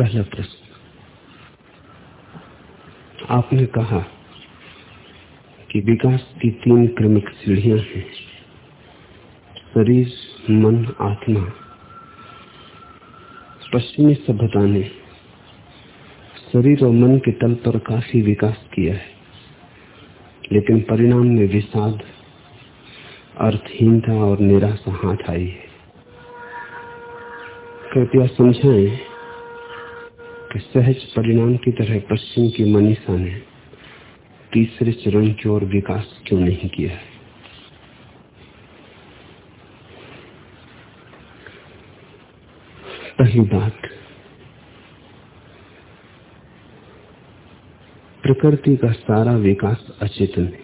पहला प्रश्न। आपने कहा कि विकास की तीन क्रमिक सीढ़ियाँ हैं। शरीर, मन, आत्मा। पश्चिमी सभ्यता ने शरीर और मन के तल पर काफ़ी विकास किया है, लेकिन परिणाम में विषाद, अर्थहीनता और निराशा हाथ आई है। कृपया समझाएँ कि सहज परिणाम की तरह पश्चिम की मनीषा ने तीसरे चरण की ओर विकास क्यों नहीं किया? है पहली बात, प्रकृति का सारा विकास अचेतन है।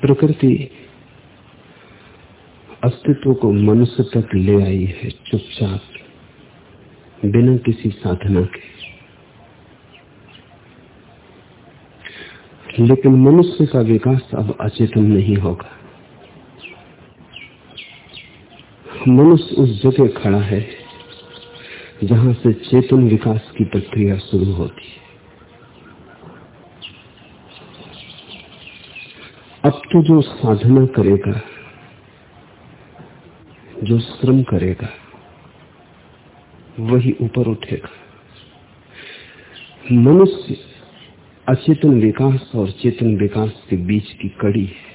प्रकृति अस्तित्व को मनुष्य तक ले आई है, चुपचाप। बिना किसी साधना के। लेकिन मनुष्य का विकास अब अचेतन नहीं होगा। मनुष्य उस जगह खड़ा है जहाँ से चेतन विकास की प्रक्रिया शुरू होती है। अब तो जो साधना करेगा, जो श्रम करेगा वही ऊपर उठेगा। मनुष्य अचेतन विकास और चेतन विकास के बीच की कड़ी है।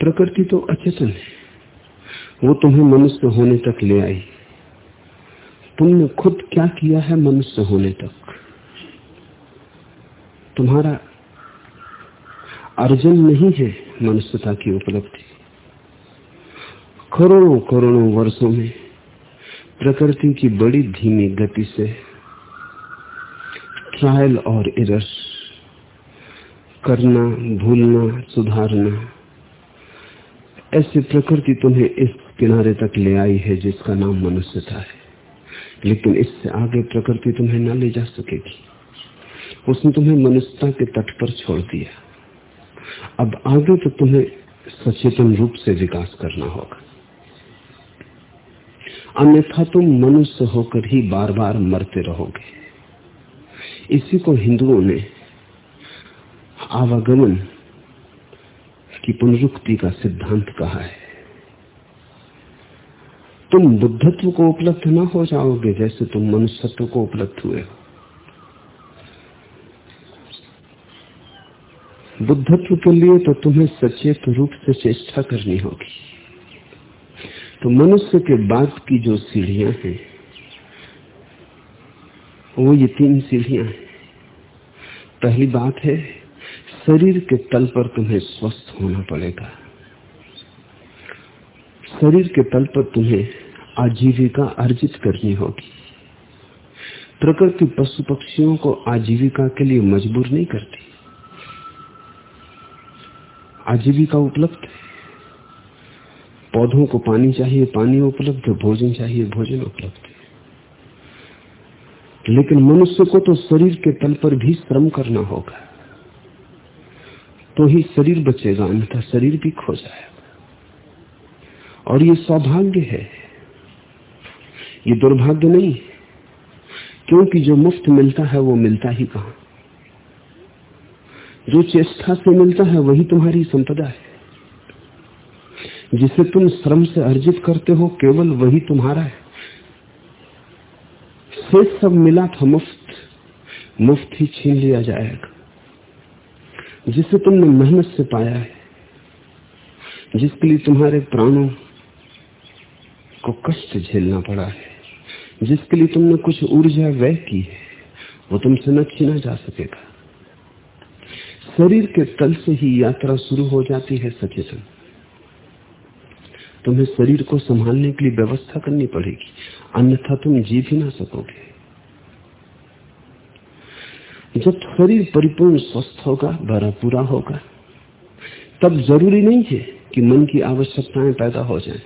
प्रकृति तो अचेतन है। वो तुम्हें मनुष्य होने तक ले आई। तुमने खुद क्या किया है मनुष्य होने तक? तुम्हारा अर्जन नहीं है मनुष्यता की उपलब्धि। करोड़ों करोड़ों वर्षों में प्रकृति की बड़ी धीमी गति से ट्रायल और इरस करना, भूलना, सुधारना, ऐसी प्रकृति तुम्हें इस किनारे तक ले आई है जिसका नाम मनुष्यता है। लेकिन इससे आगे प्रकृति तुम्हें न ले जा सकेगी। उसने तुम्हें मनुष्यता के तट पर छोड़ दिया। अब आगे तो तुम्हें सचेतन रूप से विकास करना होगा। अन्यथा तुम मनुष्य होकर ही बार बार मरते रहोगे। इसी को हिंदुओं ने आवागमन की पुनरुक्ति का सिद्धांत कहा है। तुम बुद्धत्व को उपलब्ध ना हो जाओगे जैसे तुम मनुष्यत्व को उपलब्ध हुए हो। बुद्धत्व के लिए तो तुम्हें सचेत रूप से चेष्टा करनी होगी। तो मनुष्य के बाद की जो सीढ़ियाँ हैं, वो ये तीन सीढ़ियाँ हैं। पहली बात है, शरीर के तल पर तुम्हें स्वस्थ होना पड़ेगा। शरीर के तल पर तुम्हें आजीविका अर्जित करनी होगी। प्रकृति पशु पक्षियों को आजीविका के लिए मजबूर नहीं करती। आजीविका उपलब्ध है। पौधों को पानी चाहिए, पानी उपलब्ध है, भोजन चाहिए, भोजन उपलब्ध है। लेकिन मनुष्य को तो शरीर के तल पर भी श्रम करना होगा। तो ही शरीर बचेगा, अन्यथा शरीर भी खो जाएगा। और ये सौभाग्य है। ये दुर्भाग्य नहीं है। क्योंकि जो मुफ़्त मिलता है, वो मिलता ही कहा? जो चेष्टा से मिलता है, वही तुम्हारी संपदा है। जिसे तुम श्रम से अर्जित करते हो, केवल वही तुम्हारा है। से सब मिला था मुफ़्त मुफ़्त ही छीन लिया जाएगा। जिसे तुमने मेहनत से पाया है, जिसके लिए तुम्हारे प्राणों को कष्ट झेलना पड़ा है, जिसके लिए तुमने कुछ ऊर्जा व्यय की है, वो तुमसे न छीना जा सकेगा। शरीर के तल से ही यात्रा शुरू हो जाती है सचेतन। तुम्हें शरीर को संभालने के लिए व्यवस्था करनी पड़ेगी। अन्यथा तुम जी भी ना सकोगे। जब शरीर परिपूर्ण स्वस्थ होगा, भरा पूरा होगा, तब ज़रूरी नहीं है कि मन की आवश्यकताएँ पैदा हो जाएँ।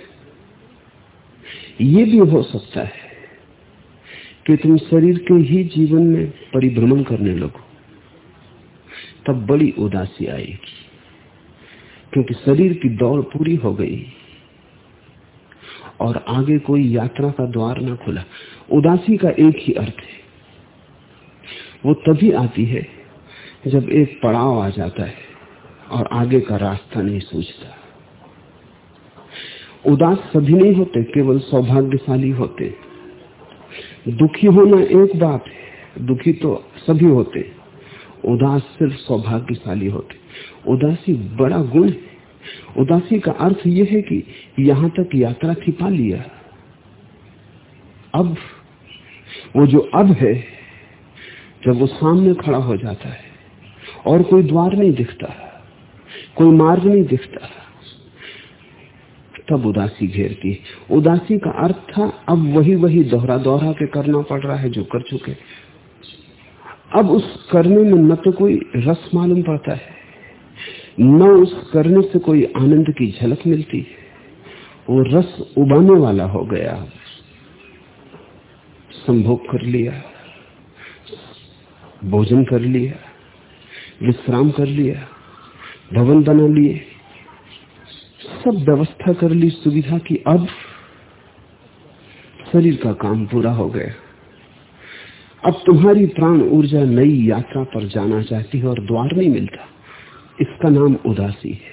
ये भी हो सकता है कि तुम शरीर के ही जीवन में परिभ्रमण करने लगो, तब बड़ी उदासी आएगी, क्योंकि शरीर की दौड़ पूरी हो गई। और आगे कोई यात्रा का द्वार ना खुला। उदासी का एक ही अर्थ है। वो तभी आती है जब एक पड़ाव आ जाता है और आगे का रास्ता नहीं सूझता। उदास सभी नहीं होते, केवल सौभाग्यशाली होते। दुखी होना एक बात है, दुखी तो सभी होते। उदास सिर्फ़ सौभाग्यशाली होते। उदासी बड़ा गुण है। उदासी का अर्थ यह है कि यहाँ तक यात्रा थी पा लिया अब, वो जो अब है, जब वो सामने खड़ा हो जाता है, और कोई द्वार नहीं दिखता, कोई मार्ग नहीं दिखता, तब उदासी घेरती। उदासी का अर्थ था, अब वही वही दोहरा दोहरा के करना पड़ रहा है जो कर चुके। अब उस करने में न तो कोई रस मालूम पड़ता है। न उस करने से कोई आनंद की झलक मिलती वो रस उबाने वाला हो गया। संभोग कर लिया। भोजन कर लिया। विश्राम कर लिया। भवन बना लिए। सब व्यवस्था कर ली। सुविधा की अब शरीर का काम पूरा हो गया। अब तुम्हारी प्राण ऊर्जा नई यात्रा पर जाना चाहती है और द्वार नहीं मिलता। इसका नाम उदासी है।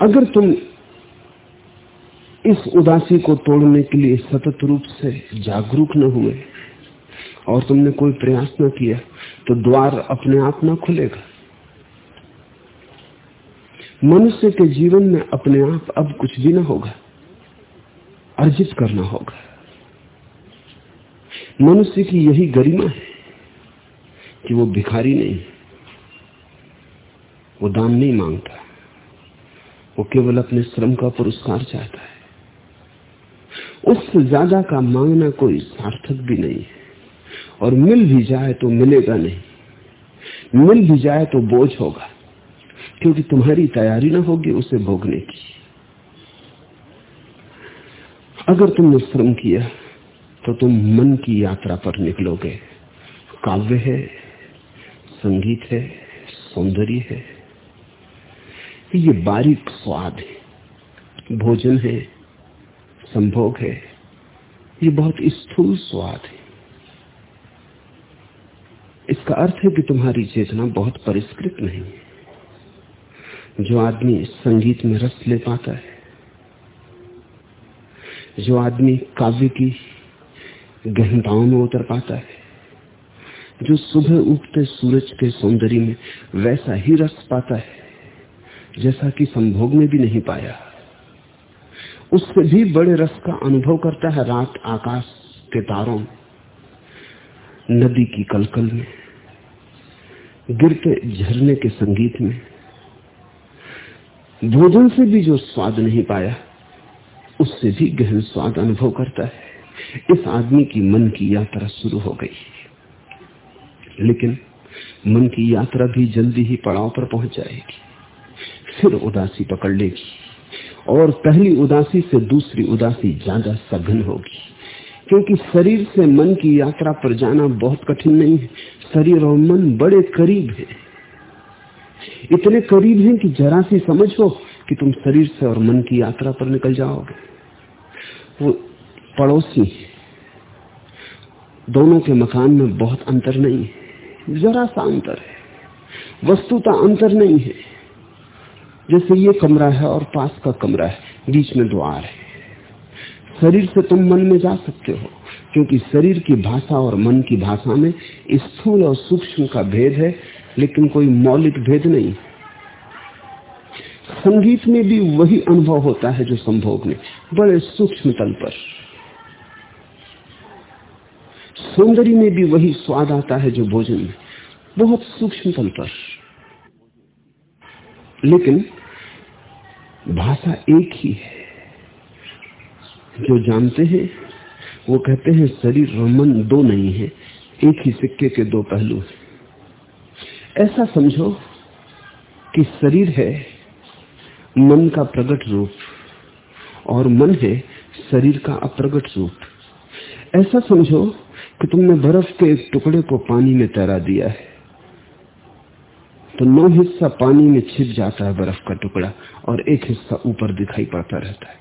अगर तुम इस उदासी को तोड़ने के लिए सतत रूप से जागरूक न हुए और तुमने कोई प्रयास न किया तो द्वार अपने आप ना खुलेगा। मनुष्य के जीवन में अपने आप अब कुछ भी ना होगा, अर्जित करना होगा। मनुष्य की यही गरिमा है। कि वो भिखारी नहीं, वो दान नहीं माँगता। वो केवल अपने श्रम का पुरस्कार चाहता है। उससे ज़्यादा का मांगना कोई सार्थक भी नहीं है। और मिल भी जाए तो मिलेगा नहीं। मिल भी जाए तो बोझ होगा। क्योंकि तुम्हारी तैयारी ना होगी, उसे भोगने की। अगर तुमने श्रम किया तो तुम मन की यात्रा पर निकलोगे। काव्य है। संगीत है, सौंदर्य है, ये बारीक स्वाद है, भोजन है, संभोग है, ये बहुत स्थूल स्वाद है। इसका अर्थ है कि तुम्हारी चेतना बहुत परिष्कृत नहीं है। जो आदमी संगीत में रस ले पाता है, जो आदमी काव्य की गहनताओं में उतर पाता है जो सुबह उगते सूरज के सौंदर्य में वैसा ही रस पाता है, जैसा कि संभोग में भी नहीं पाया। उससे भी बड़े रस का अनुभव करता है रात आकाश के तारों नदी की कलकल में, गिरते झरने के संगीत में। भोजन से भी जो स्वाद नहीं पाया, उससे भी गहन स्वाद अनुभव करता है। इस आदमी की मन की यात्रा शुरू हो गई। लेकिन मन की यात्रा भी जल्दी ही पड़ाव पर पहुँच जाएगी। फिर उदासी पकड़ लेगी और पहली उदासी से दूसरी उदासी ज़्यादा सघन होगी। क्योंकि शरीर से मन की यात्रा पर जाना बहुत कठिन नहीं है। शरीर और मन बड़े करीब है। इतने करीब हैं कि जरा सी समझ समझो कि तुम शरीर से और मन की यात्रा पर निकल जाओगे। वो पड़ोसी दोनों के मकान में बहुत अंतर नहीं है। जरा सा अंतर है। वस्तुता अंतर नहीं है। जैसे ये कमरा है और पास का कमरा है, बीच में द्वार है। शरीर से तुम मन में जा सकते हो, क्योंकि शरीर की भाषा और मन की भाषा में स्थूल और सूक्ष्म का भेद है, लेकिन कोई मौलिक भेद नहीं। संगीत में भी वही अनुभव होता है जो संभोग में, बड़े सूक्ष्म तल पर। सौंदर्य में भी वही स्वाद आता है जो भोजन में। बहुत सूक्ष्म पर। लेकिन भाषा एक ही है। जो जानते हैं, वो कहते हैं शरीर और मन दो नहीं है, एक ही सिक्के के दो पहलू हैं। ऐसा समझो कि शरीर है, मन का प्रकट रूप, और मन है शरीर का अप्रगट रूप। ऐसा समझो कि तुमने बर्फ़ के एक टुकड़े को पानी में तैरा दिया है। तो नौ हिस्सा पानी में छिप जाता है बर्फ़ का टुकड़ा और एक हिस्सा ऊपर दिखाई पड़ता रहता है।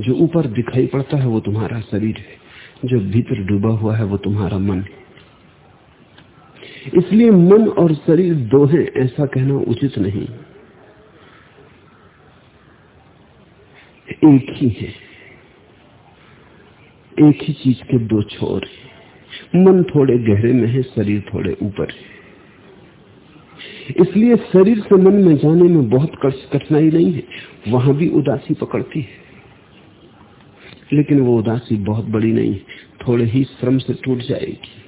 जो ऊपर दिखाई पड़ता है वो तुम्हारा शरीर है। जो भीतर डूबा हुआ है वो तुम्हारा मन है। इसलिए मन और शरीर दो हैं ऐसा कहना उचित नहीं। एक ही है। एक ही चीज़ के दो छोर है। मन थोड़े गहरे में है, शरीर थोड़े ऊपर है। इसलिए शरीर से मन में जाने में बहुत कठिनाई नहीं है। वहाँ भी उदासी पकड़ती है। लेकिन वो उदासी बहुत बड़ी नहीं है। थोड़े ही श्रम से टूट जाएगी।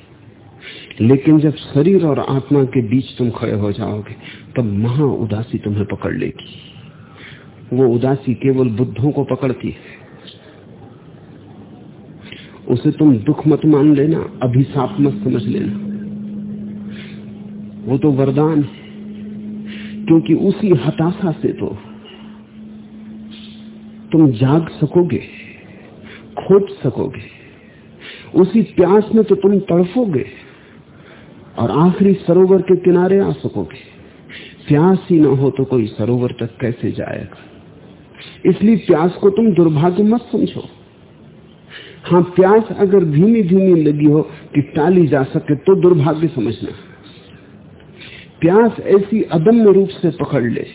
लेकिन जब शरीर और आत्मा के बीच तुम खड़े हो जाओगे, तब महा उदासी तुम्हें पकड़ लेगी। वो उदासी केवल बुद्धों को पकड़ती है। उसे तुम दुख मत मान लेना अभिशाप मत समझ लेना। वो तो वरदान है, क्योंकि उसी हताशा से तो तुम जाग सकोगे, खोज सकोगे। उसी प्यास में तो तुम तड़फोगे और आखिरी सरोवर के किनारे आ सकोगे। प्यास ही ना हो तो कोई सरोवर तक कैसे जाएगा? इसलिए प्यास को तुम दुर्भाग्य मत समझो। हाँ प्यास अगर धीमी धीमी लगी हो कि टाली जा सके तो दुर्भाग्य समझना। प्यास ऐसी अदम्य रूप से पकड़ ले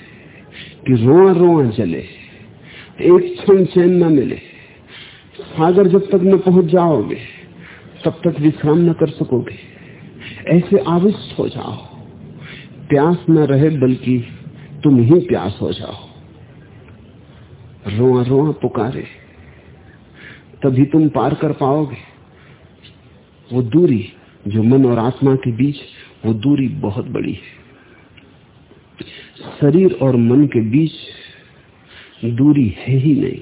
कि रोआ रोआ जले, एक क्षण चैन न मिले। सागर जब तक न पहुँच जाओगे, तब तक विश्राम न कर सकोगे। ऐसे आविष्ट हो जाओ। प्यास न रहे बल्कि तुम ही प्यास हो जाओ। रोआ रोआ पुकारे। तभी तुम पार कर पाओगे। वो दूरी जो मन और आत्मा के बीच, वो दूरी बहुत बड़ी है। शरीर और मन के बीच दूरी है ही नहीं।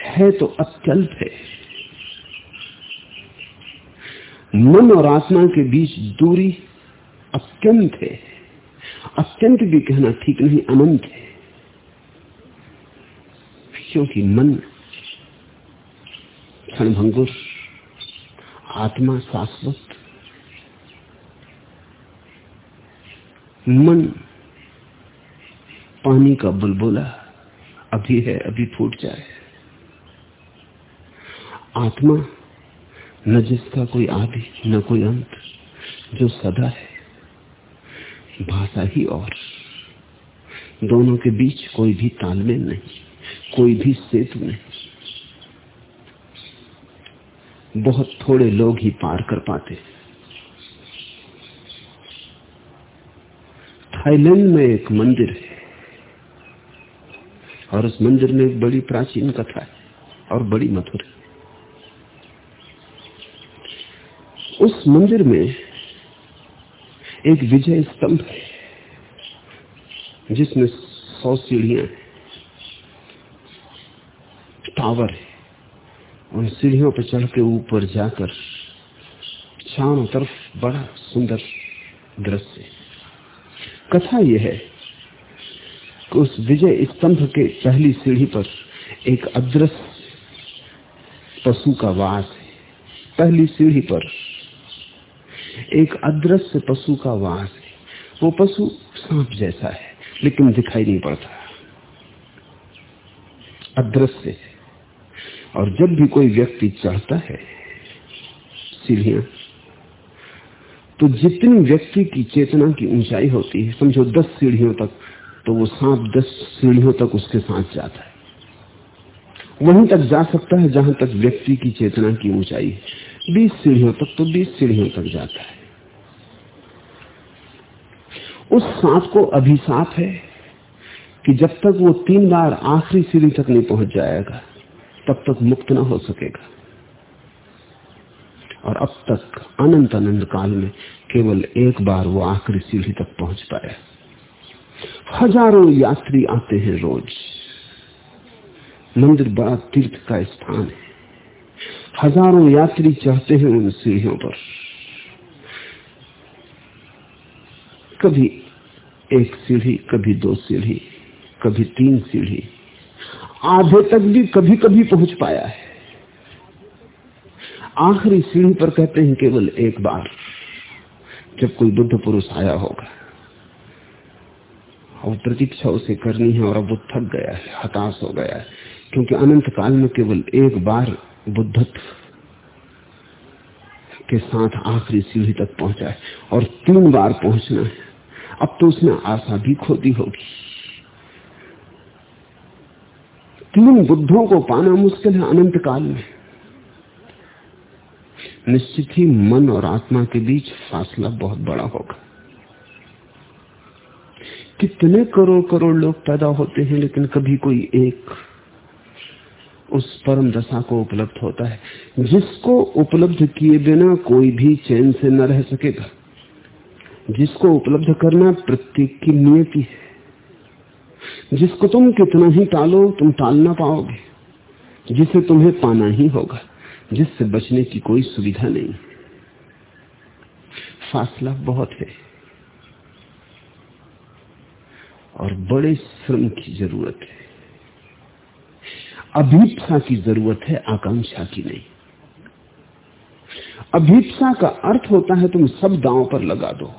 है तो अत्यल्प है। मन और आत्मा के बीच दूरी अत्यंत है। अत्यंत भी कहना ठीक नहीं, अनंत है। क्योंकि मन क्षणभंगुर, आत्मा शाश्वत, मन, पानी का बुलबुला अभी है, अभी फूट जाए। आत्मा न जिसका कोई आदि, न कोई अंत, जो सदा है, भाषा ही और। दोनों के बीच कोई भी तालमेल नहीं, कोई भी सेतु नहीं। बहुत थोड़े लोग ही पार कर पाते। थाईलैंड में एक मंदिर है, और उस मंदिर में एक बड़ी प्राचीन कथा है, और बड़ी मधुर। है उस मंदिर में एक विजय स्तंभ है, जिसमें सौ सीढ़ियाँ टावर है। उन सीढ़ियों पर चढ़ के ऊपर जाकर चारों तरफ़ बड़ा सुंदर दृश्य। कथा यह है कि उस विजय स्तंभ के पहली सीढ़ी पर एक अदृश्य पशु का वास है। पहली सीढ़ी पर एक अदृश्य पशु का वास है। वो पशु सांप जैसा है, लेकिन दिखाई नहीं पड़ता। अदृश्य है। और जब भी कोई व्यक्ति चढ़ता है सीढ़ियाँ तो जितनी व्यक्ति की चेतना की ऊंचाई होती है, समझो दस सीढ़ियों तक तो वो सांप दस सीढ़ियों तक उसके साथ जाता है। वहीं तक जा सकता है जहाँ तक व्यक्ति की चेतना की ऊंचाई है। बीस सीढ़ियों तक तो बीस सीढ़ियों तक जाता है। उस सांप को अभिशाप है कि जब तक वो तीन बार आखिरी सीढ़ी तक नहीं पहुँच जाएगा तब तक मुक्त ना हो सकेगा। और अब तक अनंत अनंत काल में केवल एक बार वो आखिरी सीढ़ी तक पहुँच पाया। हज़ारों यात्री आते हैं रोज। मंदिर बड़ा तीर्थ का स्थान है। हज़ारों यात्री चढ़ते हैं उन सीढ़ियों पर। कभी एक सीढ़ी, कभी दो सीढ़ी, कभी तीन सीढ़ी आधे तक भी कभी कभी पहुँच पाया है। आखिरी सीढ़ी पर कहते हैं केवल एक बार, जब कोई बुद्ध पुरुष आया होगा। और प्रतीक्षा उसे करनी है और अब वो थक गया है, हताश हो गया है, क्योंकि अनंत काल में केवल एक बार बुद्धत्व के साथ आखिरी सीढ़ी तक पहुँचा है और तीन बार पहुँचना है। अब तो उसने आशा भी खोदी होगी। तीन बुद्धों को पाना मुश्किल है अनंत काल में। निश्चित ही मन और आत्मा के बीच फासला बहुत बड़ा होगा। कितने करोड़ करोड़ लोग पैदा होते हैं, लेकिन कभी कोई एक उस परम दशा को उपलब्ध होता है। जिसको उपलब्ध किए बिना कोई भी चैन से न रह सकेगा। जिसको उपलब्ध करना प्रत्येक की नियति है। जिसको तुम कितना ही टालो, तुम टाल ना पाओगे। जिसे तुम्हें पाना ही होगा, जिससे बचने की कोई सुविधा नहीं। फासला बहुत है और बड़े श्रम की ज़रूरत है। अभीपसा की ज़रूरत है, आकांक्षा की नहीं। अभीपसा का अर्थ होता है तुम सब दांव पर लगा दो।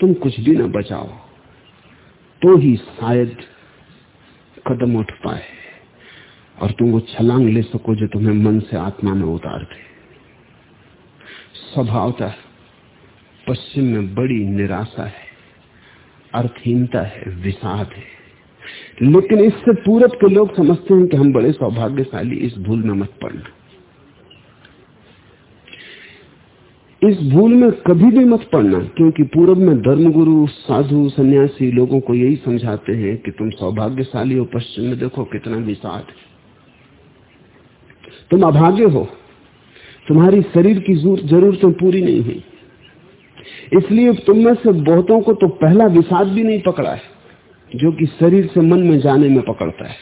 तुम कुछ भी ना बचाओ। तो ही शायद कदम उठ पाए और तुम वो छलांग ले सको जो तुम्हें मन से आत्मा में उतार दे। स्वभावता पश्चिम में बड़ी निराशा है, अर्थहीनता है, विषाद है। लेकिन इससे पूरब के लोग समझते हैं कि हम बड़े सौभाग्यशाली इस भूल में मत पड़ना। इस भूल में कभी भी मत पड़ना, क्योंकि पूर्व में धर्मगुरु, साधु, सन्यासी लोगों को यही समझाते हैं कि तुम सौभाग्यशाली हो, पश्चिम में देखो कितना विषाद तुम अभागे हो। तुम्हारी शरीर की जरूरतें पूरी नहीं हुई। इसलिए तुम में से बहुतों को तो पहला विषाद भी नहीं पकड़ा है, जो कि शरीर से मन में जाने में पकड़ता है।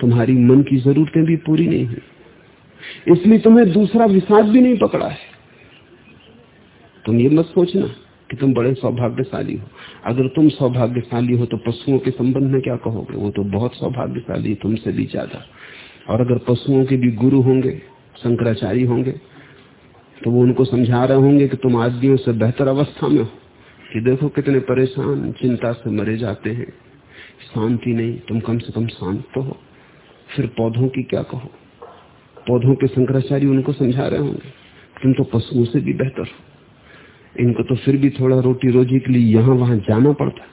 तुम्हारी मन की जरूरतें भी पूरी नहीं हुई। इसलिए तुम्हें दूसरा विषाद भी नहीं पकड़ा है। तुम ये मत सोचना कि तुम बड़े सौभाग्यशाली हो। अगर तुम सौभाग्यशाली हो तो पशुओं के संबंध में क्या कहोगे? वो तो बहुत सौभाग्यशाली तुमसे भी ज़्यादा। और अगर पशुओं के भी गुरु होंगे, शंकराचार्य होंगे तो वो उनको समझा रहे होंगे कि तुम आदमियों से बेहतर अवस्था में हो। कि देखो कितने परेशान, चिंता से मरे जाते हैं। शांति नहीं, तुम कम से कम शांत तो हो। फिर पौधों की क्या कहो? पौधों के शंकराचार्य उनको समझा रहे होंगे। तुम तो पशुओं से भी बेहतर हो। इनको तो फिर भी थोड़ा रोटी रोजी के लिए यहाँ वहाँ जाना पड़ता।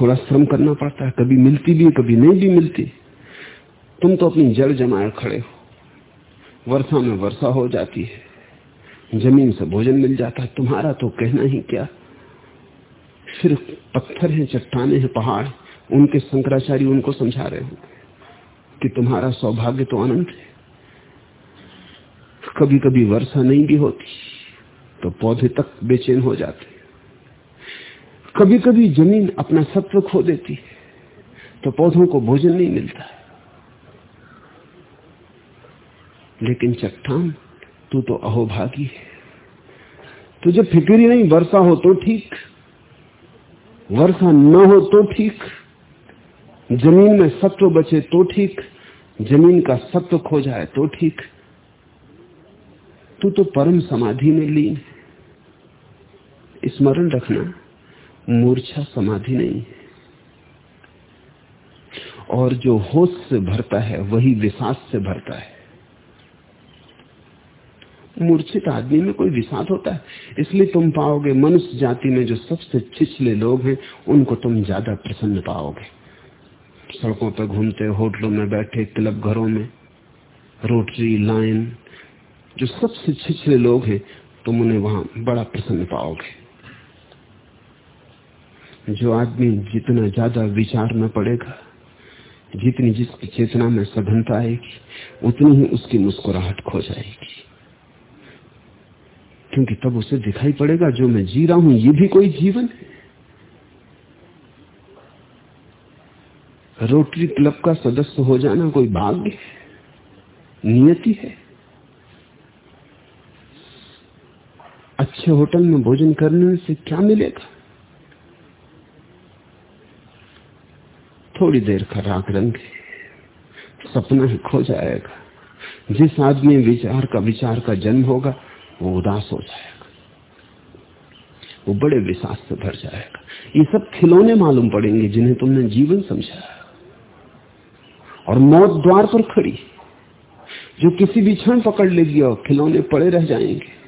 थोड़ा श्रम करना पड़ता है कभी मिलती भी, कभी नहीं भी मिलती। तुम तो अपनी जड़ जमाए खड़े हो। वर्षा में वर्षा हो जाती है। ज़मीन से भोजन मिल जाता है। तुम्हारा तो कहना ही क्या? फिर पत्थर है, चट्टाने हैं, पहाड़। उनके शंकराचार्य उनको समझा रहे हो कि तुम्हारा सौभाग्य तो अनंत है। कभी कभी वर्षा नहीं भी होती। तो पौधे तक बेचैन हो जाते कभी कभी ज़मीन अपना सत्व खो देती है तो पौधों को भोजन नहीं मिलता लेकिन चट्टान, तू तो अहोभागी है। तुझे फ़िक्र ही नहीं वर्षा हो तो ठीक, वर्षा न हो तो ठीक, ज़मीन में सत्व बचे तो ठीक, ज़मीन का सत्व खो जाए तो ठीक। तू तो परम समाधि में लीन है। स्मरण रखना, मूर्छा समाधि नहीं है। और जो होश से भरता है, वही विश्वास से भरता है। मूर्छित आदमी में कोई विषाद होता है, इसलिए तुम पाओगे मनुष्य जाति में जो सबसे छिछले लोग हैं, उनको तुम ज़्यादा प्रसन्न पाओगे। सड़कों पर घूमते, होटलों में बैठे, क्लब घरों में, रोटरी, लाइन, जो सबसे छिछले लोग हैं, तुम उन्हें वहाँ बड़ा प्रसन्न पाओगे। जो आदमी जितना ज़्यादा विचार में पड़ेगा, जितनी जिसकी चेतना में सघनता आएगी, उतनी ही उसकी मुस्कुराहट खो जाएगी। क्योंकि तब उसे दिखाई पड़ेगा, जो मैं जी रहा हूँ, ये भी कोई जीवन है। रोटरी क्लब का सदस्य हो जाना कोई भाग्य है, नियति है। अच्छे होटल में भोजन करने से क्या मिलेगा? थोड़ी देर का राग रंग, सपना ही खो जाएगा। जिस आदमी विचार का विचार का जन्म होगा, वो उदास हो जाएगा। वो बड़े विश्वास से भर जाएगा। ये सब खिलौने मालूम पड़ेंगे जिन्हें तुमने जीवन समझा। और मौत द्वार पर खड़ी, जो किसी भी क्षण पकड़ लेगी और खिलौने पड़े रह जाएँगे।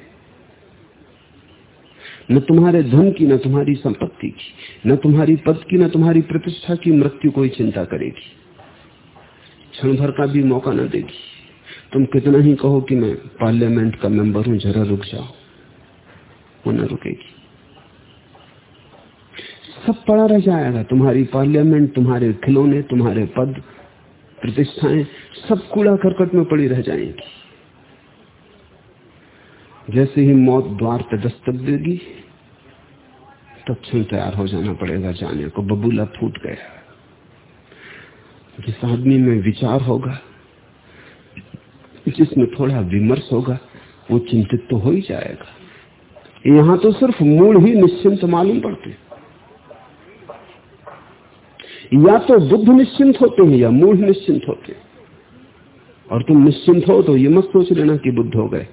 न तुम्हारे धन की, न तुम्हारी संपत्ति की, न तुम्हारी पद की, न तुम्हारी प्रतिष्ठा की मृत्यु कोई चिंता करेगी। क्षण भर का भी मौका न देगी। तुम कितना ही कहो कि मैं पार्लियामेंट का मेंबर हूँ, जरा रुक जाओ, वो न रुकेगी। सब पड़ा रह जाएगा, तुम्हारी पार्लियामेंट, तुम्हारे खिलौने, तुम्हारे पद, प्रतिष्ठाएँ, सब कूड़ा करकट में पड़ी रह जाएँगी। जैसे ही मौत द्वार पर दस्तक देगी, तब क्षण तैयार हो जाना पड़ेगा जाने को। बबूला फूट गया। जिस आदमी में विचार होगा, जिसमें थोड़ा विमर्श होगा, वो चिंतित तो हो ही जाएगा। यहाँ तो सिर्फ़ मूल ही निश्चिंत मालूम पड़ते या तो बुद्ध निश्चिंत होते हैं या मूल निश्चिंत होते हैं। और तुम निश्चिंत हो तो ये मत सोच लेना कि बुद्ध हो गए।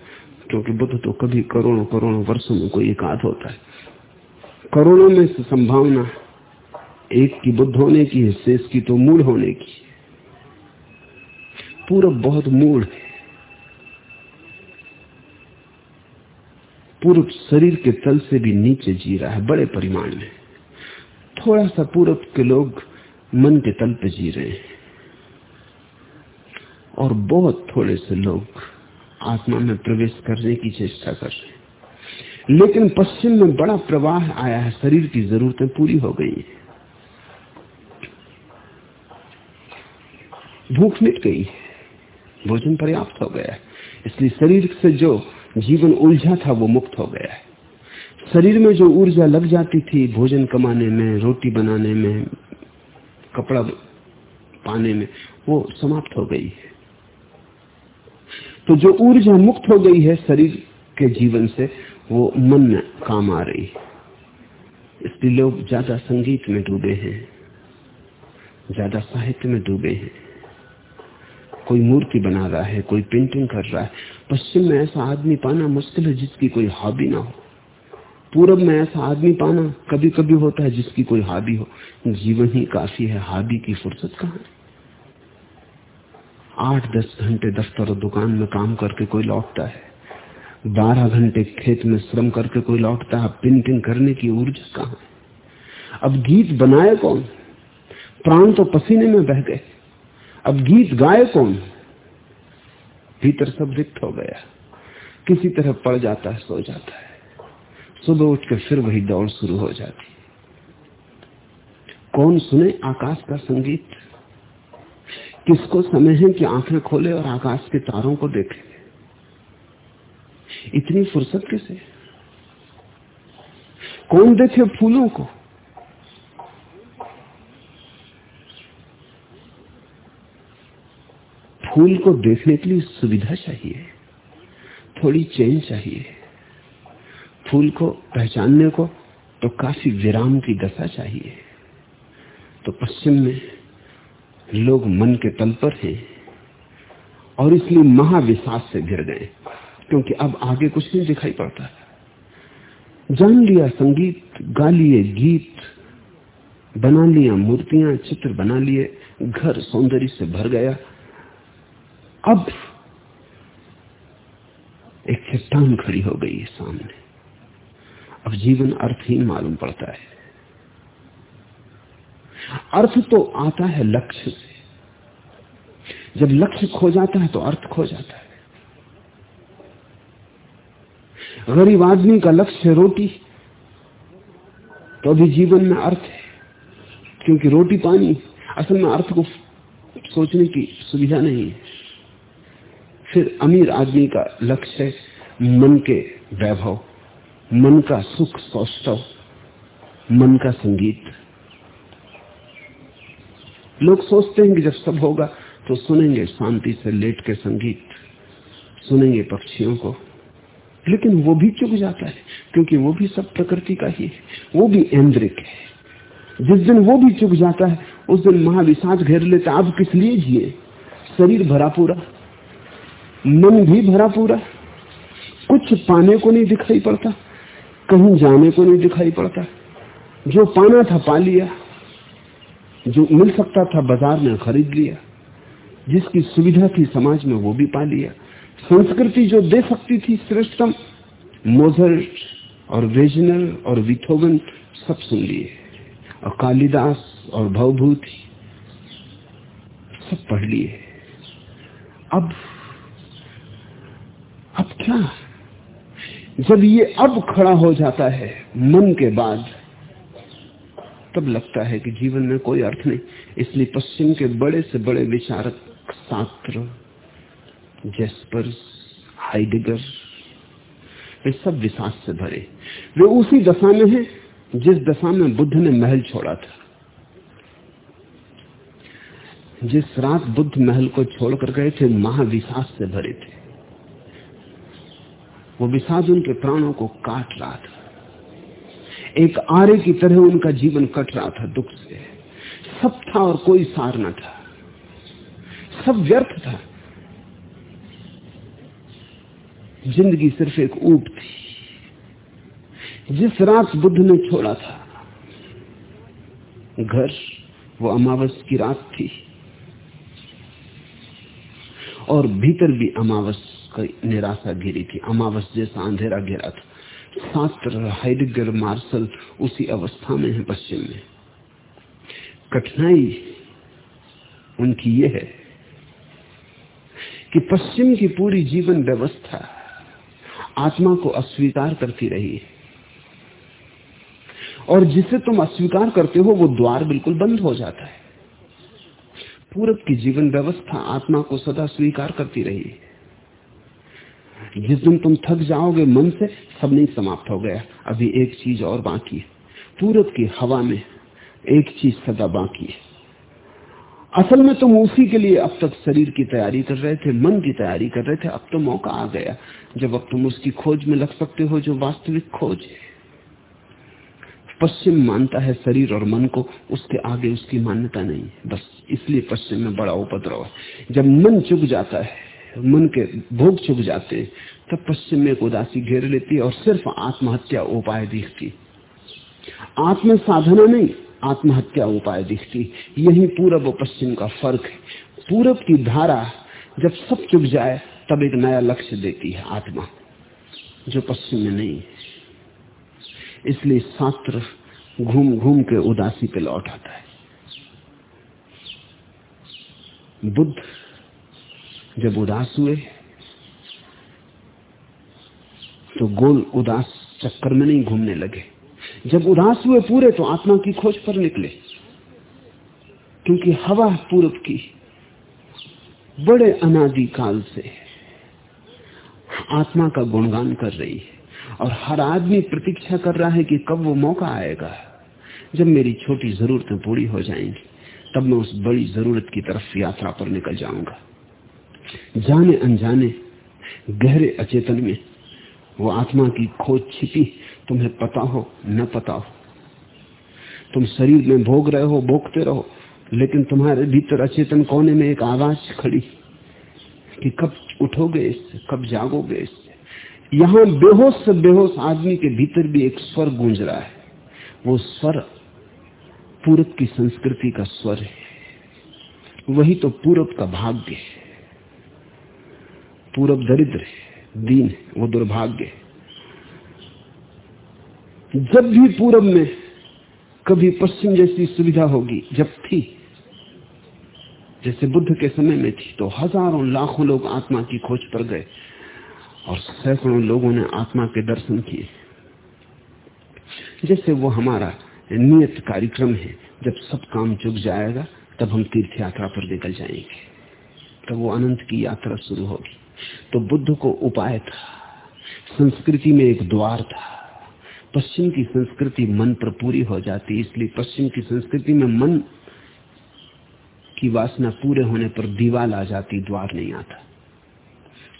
क्योंकि बुद्ध तो कभी करोड़ों करोड़ों वर्षों में कोई एकाध होता है। करोड़ों में से संभावना एक की बुद्ध होने की है, शेष की तो मूल होने की पूरब बहुत मूल है। पूर्व शरीर के तल से भी नीचे जी रहा है, बड़े परिमाण में। थोड़ा सा पूरब के लोग मन के तल पे जी रहे हैं। और बहुत थोड़े से लोग आत्मा में प्रवेश करने की चेष्टा कर रहे हैं। लेकिन पश्चिम में बड़ा प्रवाह आया है, शरीर की जरूरतें पूरी हो गई है। भूख मिट गई है। भोजन पर्याप्त हो गया है। इसलिए शरीर से जो जीवन उलझा था, वो मुक्त हो गया है। शरीर में जो ऊर्जा लग जाती थी, भोजन कमाने में, रोटी बनाने में, कपड़ा पाने में, वो समाप्त हो गई है। तो जो ऊर्जा मुक्त हो गई है शरीर के जीवन से, वो मन में काम आ रही है। इसलिए लोग ज़्यादा संगीत में डूबे हैं, ज़्यादा साहित्य में डूबे हैं। कोई मूर्ति बना रहा है, कोई पेंटिंग कर रहा है। पश्चिम में ऐसा आदमी पाना मुश्किल है जिसकी कोई हॉबी ना हो। पूरब में ऐसा आदमी पाना कभी कभी होता है जिसकी कोई हॉबी हो। जीवन ही काफ़ी है हॉबी की फुर्सत कहाँ है? आठ दस घंटे दफ्तर और दुकान में काम करके कोई लौटता है। बारह घंटे खेत में श्रम करके कोई लौटता है। पेंटिंग करने की ऊर्जा कहाँ अब गीत बनाए कौन? प्राण तो पसीने में बह गए। अब गीत गाए कौन? भीतर सब रिक्त हो गया। किसी तरह पड़ जाता है, सो जाता है। सुबह उठ के फिर वही दौड़ शुरू हो जाती कौन सुने? आकाश का संगीत। किसको समय है कि आँखें खोले और आकाश के तारों को देखे। इतनी फुर्सत कैसे? कौन देखे फूलों को? फूल को देखने के लिए सुविधा चाहिए, थोड़ी चैन चाहिए। फूल को पहचानने को तो काफ़ी विराम की दशा चाहिए। तो पश्चिम में लोग मन के तल पर हैं और इसलिए महाविश्वास से गिर गए, क्योंकि अब आगे कुछ नहीं दिखाई पड़ता। जान लिया संगीत, गा लिए गीत, बना लिया मूर्तियाँ, चित्र बना लिए, घर सौंदर्य से भर गया। अब एक चट्टान खड़ी हो गई है सामने। अब जीवन अर्थहीन मालूम पड़ता है। अर्थ तो आता है लक्ष्य से। जब लक्ष्य खो जाता है तो अर्थ खो जाता है। गरीब आदमी का लक्ष्य है रोटी तो अभी जीवन में अर्थ है। क्योंकि रोटी पानी, असल में अर्थ को सोचने की सुविधा नहीं है। फिर अमीर आदमी का लक्ष्य मन के वैभव, मन का सुख सौष्ठव, मन का संगीत। लोग सोचते हैं कि जब सब होगा तो सुनेंगे शांति से लेट के संगीत, सुनेंगे पक्षियों को। लेकिन वो भी चुक जाता है, क्योंकि वो भी सब प्रकृति का ही है, वो भी ऐन्द्रिक है। जिस दिन वो भी चुक जाता है, उस दिन महाविशाच घेर लेता आप किस लिए जिए? शरीर भरा पूरा, मन भी भरा पूरा, कुछ पाने को नहीं दिखाई पड़ता, कहीं जाने को नहीं दिखाई पड़ता। जो पाना था पा लिया जो मिल सकता था बाज़ार में खरीद लिया, जिसकी सुविधा थी समाज में वो भी पा लिया। संस्कृति जो दे सकती थी श्रेष्ठतम मोजर्ट और वेजनर और विथोगन सब सुन लिए। और कालिदास और भवभूति सब पढ़ लिए। अब अब क्या? जब ये अब खड़ा हो जाता है, मन के बाद तब लगता है कि जीवन में कोई अर्थ नहीं। इसलिए पश्चिम के बड़े से बड़े विचारक शास्त्र जेस्पर्स हाइडिगर, वे सब विश्वास से भरे। वे उसी दशा में हैं, जिस दशा में बुद्ध ने महल छोड़ा था। जिस रात बुद्ध महल को छोड़कर गए थे, महाविश्वास से भरे थे। वो विषाद उनके प्राणों को काट रहा था। एक आरे की तरह उनका जीवन कट रहा था, दुख से। सब था और कोई सार न था। सब व्यर्थ था। ज़िंदगी सिर्फ़ एक ऊप थी। जिस रात बुद्ध ने छोड़ा था, घर, वो अमावस की रात थी। और भीतर भी अमावस की निराशा घिरी थी। अमावस जैसा अंधेरा घिरा था। शास्त्र हाइडगर मार्शल उसी अवस्था में है पश्चिम में। कठिनाई उनकी यह है कि पश्चिम की पूरी जीवन व्यवस्था आत्मा को अस्वीकार करती रही है। और जिसे तुम अस्वीकार करते हो, वो द्वार बिल्कुल बंद हो जाता है। पूरब की जीवन व्यवस्था आत्मा को सदा स्वीकार करती रही है। जिस दिन तुम थक जाओगे, मन से सब नहीं समाप्त हो गया। अभी एक चीज़ और बाकी है। पूरब की हवा में एक चीज़ सदा बाकी है। असल में तुम उसी के लिए अब तक शरीर की तैयारी कर रहे थे, मन की तैयारी कर रहे थे। अब तो मौका आ गया, जब अब तुम उसकी खोज में लग सकते हो जो वास्तविक खोज है। पश्चिम मानता है शरीर और मन को, उसके आगे उसकी मान्यता नहीं बस इसलिए पश्चिम में बड़ा उपद्रव है। जब मन चुक जाता है मन के भोग चुक जाते हैं। तब पश्चिम में एक उदासी घेर लेती है और सिर्फ़ आत्महत्या उपाय दिखती। आत्म साधना नहीं, आत्महत्या उपाय दिखती। यही पूरब और पश्चिम का फ़र्क है। पूरब की धारा जब सब चुक जाए, तब एक नया लक्ष्य देती है आत्मा, जो पश्चिम में नहीं इसलिए शास्त्र घूम घूम के उदासी पे लौट आता है। बुद्ध जब उदास हुए तो गोल उदास चक्कर में नहीं घूमने लगे। जब उदास हुए पूरे तो आत्मा की खोज पर निकले, क्योंकि हवा पूर्व की बड़े अनादि काल से आत्मा का गुणगान कर रही है, और हर आदमी प्रतीक्षा कर रहा है कि कब वो मौका आएगा। जब मेरी छोटी जरूरतें पूरी हो जाएँगी, तब मैं उस बड़ी ज़रूरत की तरफ़ यात्रा पर निकल जाऊँगा। जाने अनजाने गहरे अचेतन में वो आत्मा की खोज छिपी। तुम्हें पता हो, न पता हो। तुम शरीर में भोग रहे हो, भोगते रहो, लेकिन तुम्हारे भीतर अचेतन कोने में एक आवाज़ खड़ी कि कब उठोगे इससे, कब जागोगे इससे? यहाँ बेहोश से बेहोश आदमी के भीतर भी एक स्वर गूंज रहा है। वो स्वर पूरब की संस्कृति का स्वर है। वही तो पूरब का भाग्य है। पूरब दरिद्र है, दीन है, वो दुर्भाग्य है। जब भी पूरब में कभी पश्चिम जैसी सुविधा होगी, जब थी, जैसे बुद्ध के समय में थी तो हज़ारों लाखों लोग आत्मा की खोज पर गए और सैकड़ों लोगों ने आत्मा के दर्शन किए। जैसे वो हमारा नियत कार्यक्रम है, जब सब काम चुक जाएगा, तब हम तीर्थ यात्रा पर निकल जाएँगे। तब वो अनंत की यात्रा शुरू होगी। तो बुद्ध को उपाय था। संस्कृति में एक द्वार था। पश्चिम की संस्कृति मन पर पूरी हो जाती, इसलिए पश्चिम की संस्कृति में मन की वासना पूरे होने पर दीवाल आ जाती, द्वार नहीं आता।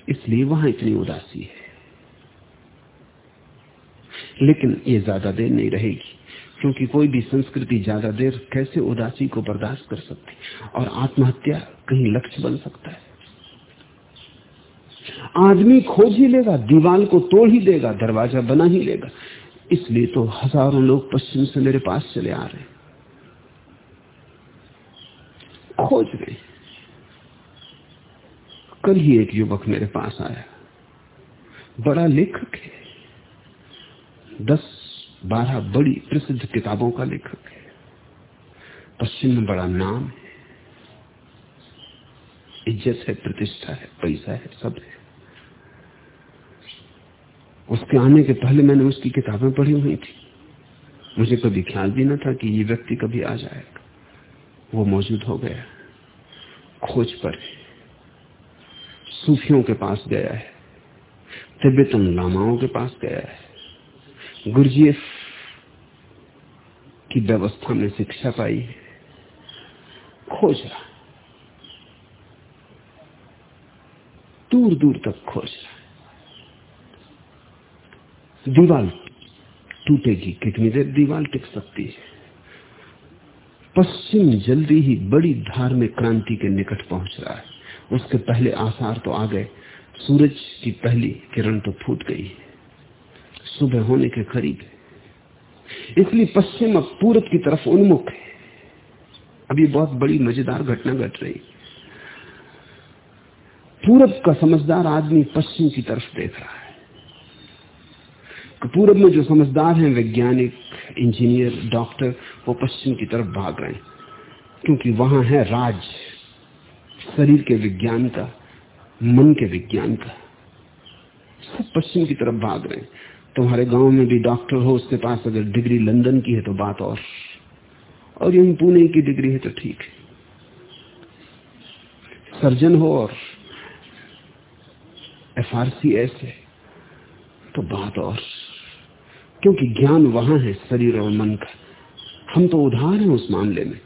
इसलिए वहाँ इतनी उदासी है। लेकिन ये ज़्यादा देर नहीं रहेगी, क्योंकि कोई भी संस्कृति ज़्यादा देर कैसे उदासी को बर्दाश्त कर सकती? और आत्महत्या कहीं लक्ष्य बन सकता है? आदमी खोज ही लेगा, दीवाल को तोड़ ही देगा, दरवाज़ा बना ही लेगा। इसलिए तो हज़ारों लोग पश्चिम से मेरे पास चले आ रहे खोज रहे कल ही एक युवक मेरे पास आया। बड़ा लेखक है। दस बारह बड़ी प्रसिद्ध किताबों का लेखक है। पश्चिम में बड़ा नाम है। इज़्ज़त है, प्रतिष्ठा है, पैसा है, सब है। उसके आने के पहले मैंने उसकी किताबें पढ़ी हुई थी। मुझे कभी ख्याल भी ना था कि ये व्यक्ति कभी आ जाएगा। वो मौजूद हो गया खोज पर सूफियों के पास गया है। तिब्बतन लामाओं के पास गया है। गुरजीएफ की व्यवस्था में शिक्षा पाई है। खोज रहा दूर दूर तक खोज। रहा है दीवाल टूटेगी, कितनी देर दीवाल टिक सकती है? पश्चिम जल्दी ही बड़ी धार्मिक क्रांति के निकट पहुँच रहा है। उसके पहले आसार तो आ गए, सूरज की पहली किरण तो फूट गई है। सुबह होने के करीब है। इसलिए पश्चिम अब पूरब की तरफ़ उन्मुख है। अभी बहुत बड़ी मज़ेदार घटना घट रही पूरब का समझदार आदमी पश्चिम की तरफ़ देख रहा है। कि पूरब में जो समझदार हैं, वैज्ञानिक, इंजीनियर, डॉक्टर, वो पश्चिम की तरफ़ भाग रहे हैं। क्योंकि वहाँ है राज, शरीर के विज्ञान का, मन के विज्ञान का। सब पश्चिम की तरफ़ भाग रहे हैं। तुम्हारे गाँव में भी डॉक्टर हो, उसके पास अगर डिग्री लंदन की है तो बात और। और यही पुणे की डिग्री है तो ठीक है। सर्जन हो और एफ़ आर सी एस है तो बात और। क्योंकि ज्ञान वहाँ है शरीर और मन का। हम तो उधार हैं उस मामले में।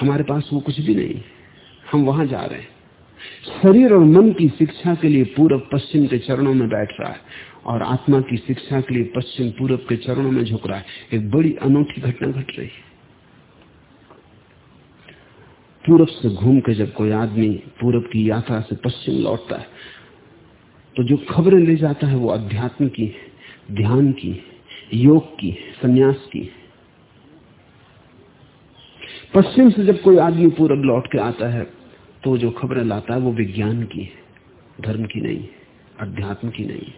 हमारे पास वो कुछ भी नहीं हम वहाँ जा रहे हैं। शरीर और मन की शिक्षा के लिए पूरब पश्चिम के चरणों में बैठ रहा है और आत्मा की शिक्षा के लिए पश्चिम पूरब के चरणों में झुक रहा है। एक बड़ी अनोखी घटना घट रही है। पूरब से घूम के जब कोई आदमी पूरब की यात्रा से पश्चिम लौटता है तो जो खबरें ले जाता है वो अध्यात्म की ध्यान की योग की संन्यास की पश्चिम से जब कोई आदमी पूरब लौट के आता है तो जो खबरें लाता है वो विज्ञान की है, धर्म की नहीं अध्यात्म की नहीं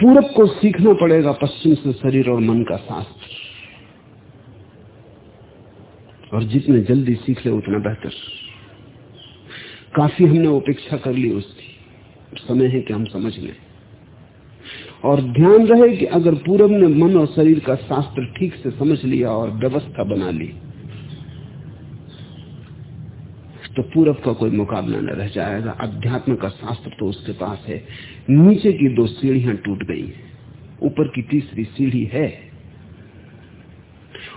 पूरब को सीखना पड़ेगा पश्चिम से शरीर और मन का शास्त्र। और जितने जल्दी सीख ले, उतना बेहतर। काफ़ी हमने उपेक्षा कर ली उसकी। समय है कि हम समझ लें। और ध्यान रहे कि अगर पूरब ने मन और शरीर का शास्त्र ठीक से समझ लिया और व्यवस्था बना ली तो पूरब का कोई मुकाबला न रह जाएगा। अध्यात्म का शास्त्र तो उसके पास है। नीचे की दो सीढ़ियाँ टूट गई ऊपर की तीसरी सीढ़ी है।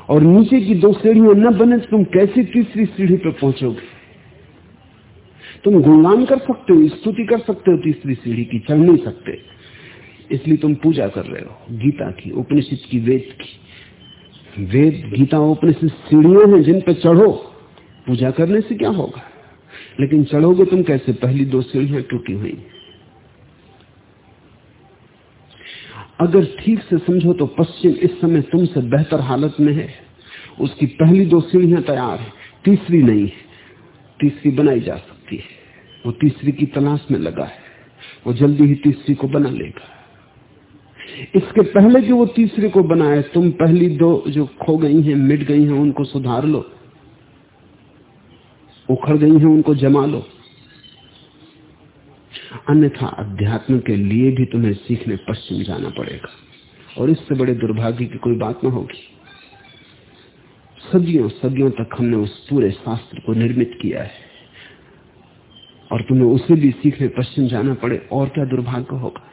और नीचे की दो सीढ़ियाँ न बने, तुम कैसे तीसरी सीढ़ी पर पहुंचोगे? तुम गुणगान कर सकते हो, स्तुति कर सकते हो, तीसरी सीढ़ी की चढ़ नहीं सकते। इसलिए तुम पूजा कर रहे हो, गीता की, उपनिषद की, वेद की। वेद, गीता, उपनिषद सीढ़ियाँ हैं जिन पर चढ़ो, पूजा करने से क्या होगा? लेकिन चढ़ोगे तुम कैसे? पहली दो सीढ़ियाँ टूटी हुई। अगर ठीक से समझो तो पश्चिम इस समय तुमसे बेहतर हालत में है। उसकी पहली दो सीढ़ियाँ तैयार है, तीसरी नहीं है। तीसरी बनाई जा सकती है। वो तीसरी की तलाश में लगा है। वो जल्दी ही तीसरी को बना लेगा। इसके पहले कि वो तीसरे को बनाए, तुम पहली दो जो खो गई हैं, मिट गई हैं, उनको सुधार लो। उखड़ गई हैं, उनको जमा लो। अन्यथा अध्यात्म के लिए भी तुम्हें सीखने पश्चिम जाना पड़ेगा। और इससे बड़े दुर्भाग्य की कोई बात ना होगी। सदियों सदियों तक हमने उस पूरे शास्त्र को निर्मित किया है। और तुम्हें उसे भी सीखने, पश्चिम जाना पड़े, और क्या दुर्भाग्य होगा?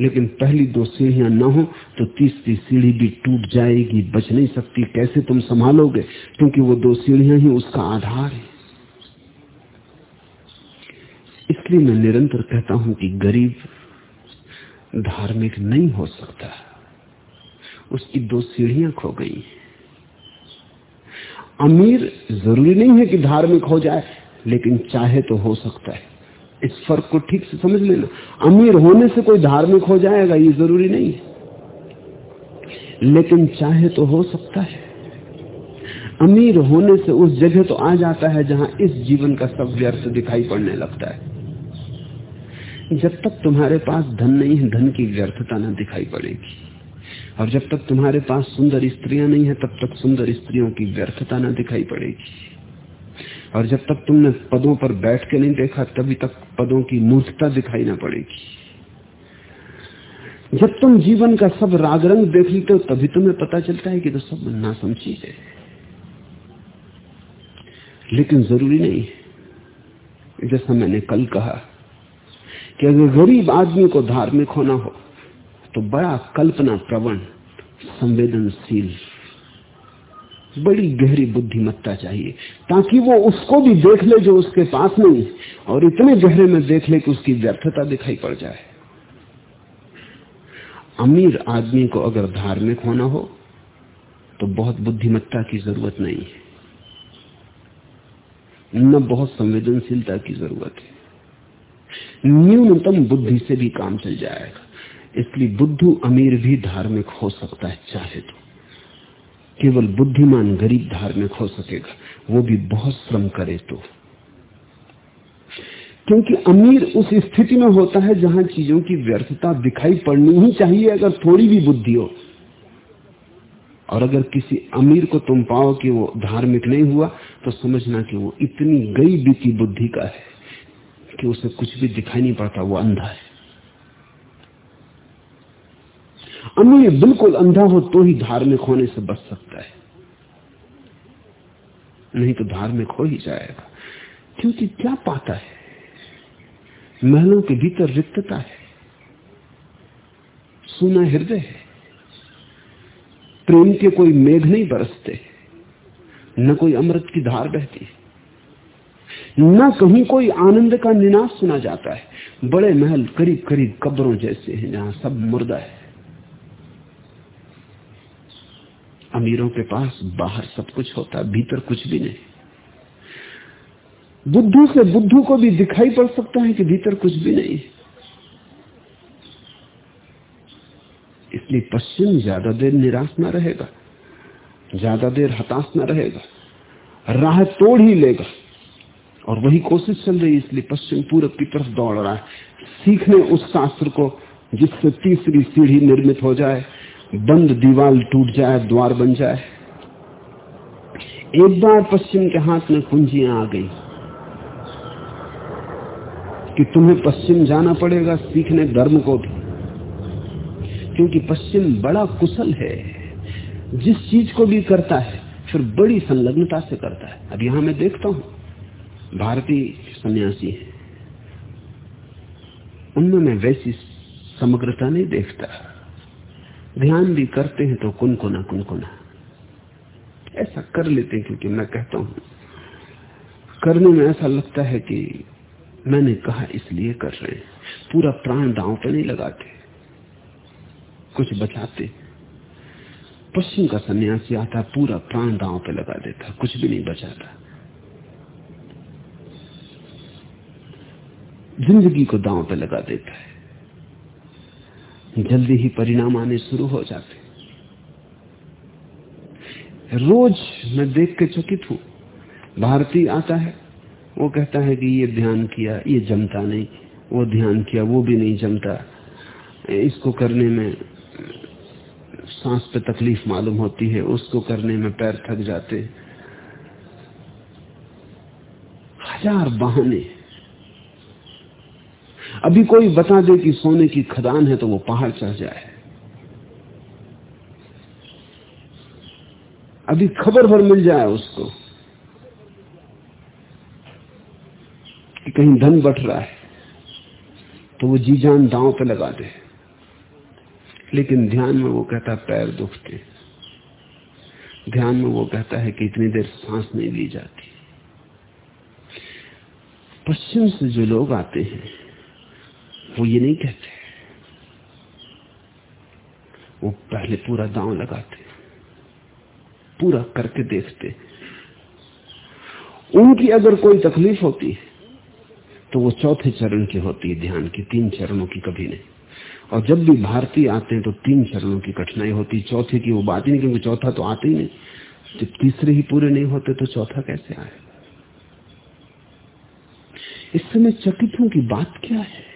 लेकिन पहली दो सीढ़ियाँ न हो तो तीसरी सीढ़ी भी टूट जाएगी, बच नहीं सकती। कैसे तुम संभालोगे? क्योंकि वो दो सीढ़ियाँ ही उसका आधार है। इसलिए मैं निरंतर कहता हूँ कि गरीब धार्मिक नहीं हो सकता। उसकी दो सीढ़ियाँ खो गई अमीर ज़रूरी नहीं है कि धार्मिक हो जाए। लेकिन चाहे तो हो सकता है। इस फ़र्क को ठीक से समझ लेना। अमीर होने से कोई धार्मिक हो जाएगा, ये ज़रूरी नहीं है। लेकिन चाहे तो हो सकता है। अमीर होने से उस जगह तो आ जाता है जहाँ इस जीवन का सब व्यर्थ दिखाई पड़ने लगता है। जब तक तुम्हारे पास धन नहीं है, धन की व्यर्थता ना दिखाई पड़ेगी। और जब तक तुम्हारे पास सुंदर स्त्रियाँ नहीं है, तब तक सुंदर स्त्रियों की व्यर्थता ना दिखाई पड़ेगी। और जब तक तुमने पदों पर बैठ के नहीं देखा, तभी तक पदों की मूर्खता दिखाई ना पड़ेगी। जब तुम जीवन का सब राग रंग देख लेते हो, तभी तुम्हें पता चलता है कि तो सब ना समझी है। लेकिन ज़रूरी नहीं जैसा मैंने कल कहा कि अगर गरीब आदमी को धार्मिक होना हो तो बड़ा कल्पना प्रवण, संवेदनशील बड़ी गहरी बुद्धिमत्ता चाहिए, ताकि वो उसको भी देख ले जो उसके पास नहीं और इतने गहरे में देख ले कि उसकी व्यर्थता दिखाई पड़ जाए। अमीर आदमी को अगर धार्मिक होना हो तो बहुत बुद्धिमत्ता की ज़रूरत नहीं है। न बहुत संवेदनशीलता की ज़रूरत है। न्यूनतम बुद्धि से भी काम चल जाएगा। इसलिए बुद्धू अमीर भी धार्मिक हो सकता है, चाहे तो। केवल बुद्धिमान गरीब धार्मिक हो सकेगा, वो भी बहुत श्रम करे तो। क्योंकि अमीर उस स्थिति में होता है जहाँ चीज़ों की व्यर्थता दिखाई पड़नी ही चाहिए, अगर थोड़ी भी बुद्धि हो। और अगर किसी अमीर को तुम पाओ कि वो धार्मिक नहीं हुआ तो समझना कि वो इतनी गई बीती बुद्धि का है कि उसे कुछ भी दिखाई नहीं पड़ता, वो अंधा है। अमीर बिल्कुल अंधा हो तो ही धार्मिक होने से बच सकता है। नहीं तो धार्मिक हो ही जाएगा। क्योंकि क्या पाता है? महलों के भीतर रिक्तता है। सुना हृदय है। प्रेम के कोई मेघ नहीं बरसते। न कोई अमृत की धार बहती न कहीं कोई आनंद का निनाश सुना जाता है। बड़े महल करीब करीब कब्रों जैसे हैं, जहाँ सब मुर्दा है। अमीरों के पास बाहर सब कुछ होता, भीतर कुछ भी नहीं। बुद्धू से बुद्धू को भी दिखाई पड़ सकता है कि भीतर कुछ भी नहीं। इसलिए पश्चिम ज़्यादा देर निराश ना रहेगा, ज़्यादा देर हताश ना रहेगा, राह तोड़ ही लेगा। और वही कोशिश चल रही है, इसलिए पश्चिम पूरब की तरफ़ दौड़ रहा है। सीखने उस शास्त्र को जिससे तीसरी सीढ़ी निर्मित हो जाए बंद दीवाल टूट जाए, द्वार बन जाए। एक बार पश्चिम के हाथ में कुंजियाँ आ गई कि तुम्हें पश्चिम जाना पड़ेगा सीखने धर्म को भी। क्योंकि पश्चिम बड़ा कुशल है। जिस चीज़ को भी करता है, फिर बड़ी संलग्नता से करता है। अब यहाँ मैं देखता हूँ, भारतीय सन्यासी है। उनमें मैं वैसी समग्रता नहीं देखता। ध्यान भी करते हैं तो कुनकुना कुनकुना ऐसा कर लेते हैं क्योंकि मैं कहता हूँ, करने में ऐसा लगता है कि मैंने कहा इसलिए कर रहे हैं। पूरा प्राण दांव पे नहीं लगाते, कुछ बचाते। पश्चिम का सन्यासी आता, पूरा प्राण दांव पे लगा देता, कुछ भी नहीं बचाता। ज़िंदगी को दांव पे लगा देता है। जल्दी ही परिणाम आने शुरू हो जाते रोज मैं देख के चकित हूँ। भारतीय आता है, वो कहता है कि ये ध्यान किया, ये जमता नहीं, वो ध्यान किया, वो भी नहीं जमता। इसको करने में सांस पे तकलीफ़ मालूम होती है, उसको करने में पैर थक जाते हज़ार बहाने अभी कोई बता दे कि सोने की खदान है तो वो पहाड़ चढ़ जाए। अभी खबर भर मिल जाए उसको कि कहीं धन बढ़ रहा है तो वो जी जान दांव पे लगा दे। लेकिन ध्यान में वो कहता, पैर दुखते। ध्यान में वो कहता है कि इतनी देर सांस नहीं ली जाती। पश्चिम से जो लोग आते हैं वो ये नहीं कहते। वो पहले पूरा दांव लगाते, पूरा करके देखते। उनकी अगर कोई तकलीफ़ होती है तो वो चौथे चरण की होती है ध्यान की, तीन चरणों की कभी नहीं। और जब भी भारतीय आते हैं तो तीन चरणों की कठिनाई होती, चौथे की वो बात ही नहीं, क्योंकि चौथा तो आते ही नहीं। जब तीसरे ही पूरे नहीं होते तो चौथा कैसे आए? इस समय चकित हूँ की बात क्या है?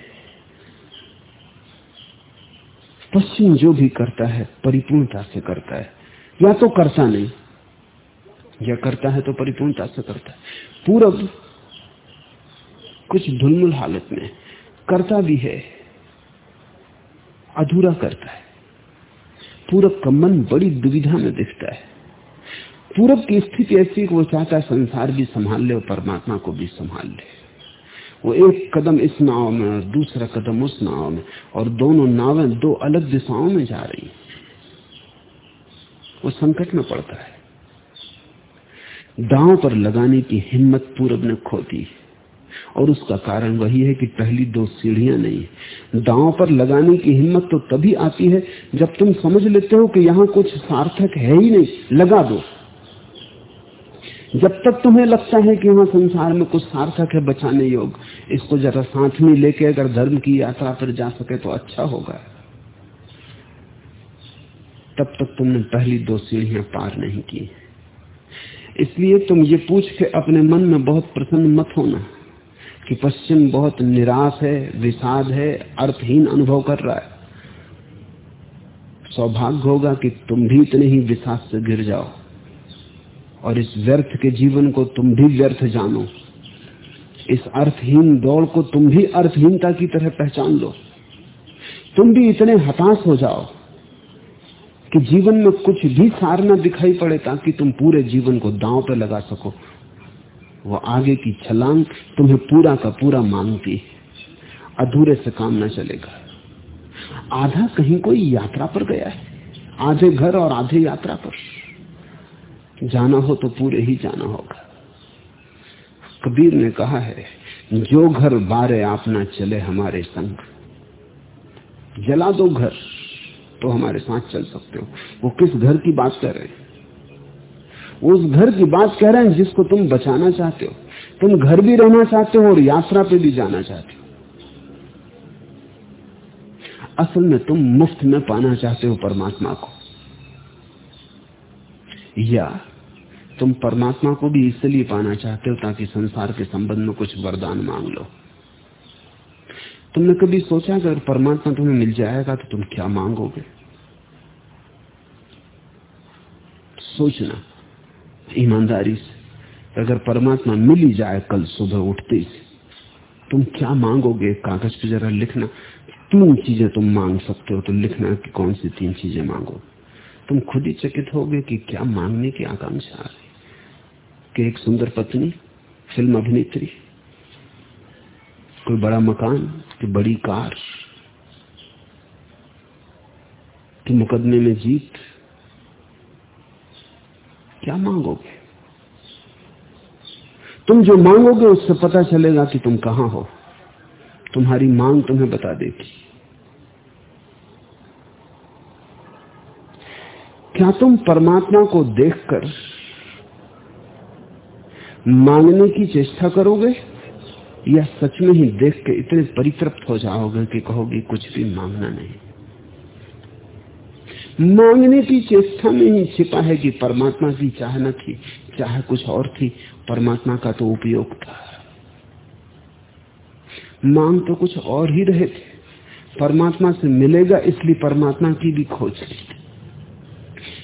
पश्चिम जो भी करता है, परिपूर्णता से करता है। या तो करता नहीं, या करता है तो परिपूर्णता से करता है। पूरब कुछ धुलमुल हालत में करता भी है, अधूरा करता है। पूरब का मन बड़ी दुविधा में दिखता है। पूरब की स्थिति ऐसी वो चाहता है संसार भी संभाल ले और परमात्मा को भी संभाल ले। वो एक कदम इस नाव में और दूसरा कदम उस नाव में और दोनों नावें दो अलग दिशाओं में जा रही वो संकट में पड़ता है। दांव पर लगाने की हिम्मत पूरब ने खो दी और उसका कारण वही है कि पहली दो सीढ़ियाँ नहीं दांव पर लगाने की हिम्मत तो तभी आती है जब तुम समझ लेते हो कि यहाँ कुछ सार्थक है ही नहीं। लगा दो। जब तक तुम्हें लगता है कि वहाँ संसार में कुछ सार्थक है, बचाने योग, इसको जरा साथ में लेके अगर धर्म की यात्रा पर जा सके तो अच्छा होगा। तब तक तुमने पहली दो सीढ़ियाँ पार नहीं की। इसलिए तुम ये पूछ के अपने मन में बहुत प्रसन्न मत होना कि पश्चिम बहुत निराश है, विषाद है, अर्थहीन अनुभव कर रहा है। सौभाग्य होगा कि तुम भी इतने ही विषाद से गिर जाओ। और इस व्यर्थ के जीवन को तुम भी व्यर्थ जानो। इस अर्थहीन दौड़ को तुम भी अर्थहीनता की तरह पहचान लो। तुम भी इतने हताश हो जाओ कि जीवन में कुछ भी सार न दिखाई पड़े ताकि तुम पूरे जीवन को दांव पे लगा सको। वो आगे की छलांग तुम्हें पूरा का पूरा मांगती अधूरे से काम न चलेगा। आधा कहीं कोई यात्रा पर गया है। आधे घर और आधे यात्रा पर। जाना हो तो पूरे ही जाना होगा। कबीर ने कहा है, जो घर बारे आप ना चले हमारे संग, जला दो घर तो हमारे साथ चल सकते हो। वो किस घर की बात कर रहे हैं? उस घर की बात कह रहे हैं जिसको तुम बचाना चाहते हो। तुम घर भी रहना चाहते हो और यात्रा पे भी जाना चाहते हो। असल में तुम मुफ़्त में पाना चाहते हो परमात्मा को। या तुम परमात्मा को भी इसलिए पाना चाहते हो ताकि संसार के संबंध में कुछ वरदान मांग लो। तुमने कभी सोचा कि अगर परमात्मा तुम्हें मिल जाएगा तो तुम क्या मांगोगे? सोचना, ईमानदारी से। अगर परमात्मा मिल ही जाए कल सुबह उठते ही, तुम क्या मांगोगे? कागज़ पे जरा लिखना। तीन चीज़ें तुम मांग सकते हो तो लिखना कि कौन सी तीन चीज़ें मांगो तुम खुद ही चकित होगे कि क्या मांगने की आकांक्षा है। कि एक सुंदर पत्नी, फ़िल्म अभिनेत्री, कोई बड़ा मकान, कि बड़ी कार, कि मुकदमे में जीत। क्या मांगोगे? तुम जो मांगोगे, उससे पता चलेगा कि तुम कहाँ हो। तुम्हारी मांग तुम्हें बता देगी क्या तुम परमात्मा को देखकर मांगने की चेष्टा करोगे? या सच में ही देख के इतने परितृप्त हो जाओगे कि कहोगे कुछ भी मांगना नहीं? मांगने की चेष्टा में ही छिपा है कि परमात्मा की चाह न थी, चाह कुछ और थी, परमात्मा का तो उपयोग था। मांग तो कुछ और ही रहे थे। परमात्मा से मिलेगा, इसलिए परमात्मा की भी खोज थी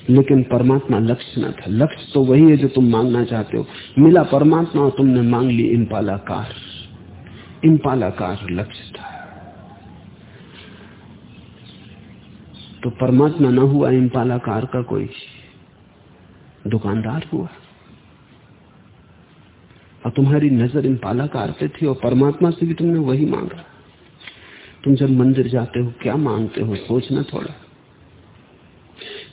लेकिन परमात्मा लक्ष्य न था। लक्ष्य तो वही है जो तुम मांगना चाहते हो। मिला परमात्मा और तुमने मांग ली इम्पालाकार इम्पालाकार लक्ष्य था। तो परमात्मा न हुआ इम्पालाकार का कोई दुकानदार हुआ। और तुम्हारी नज़र इम्पालाकार पे थी और परमात्मा से भी तुमने वही मांगा। तुम जब मंदिर जाते हो, क्या मांगते हो? सोचना थोड़ा।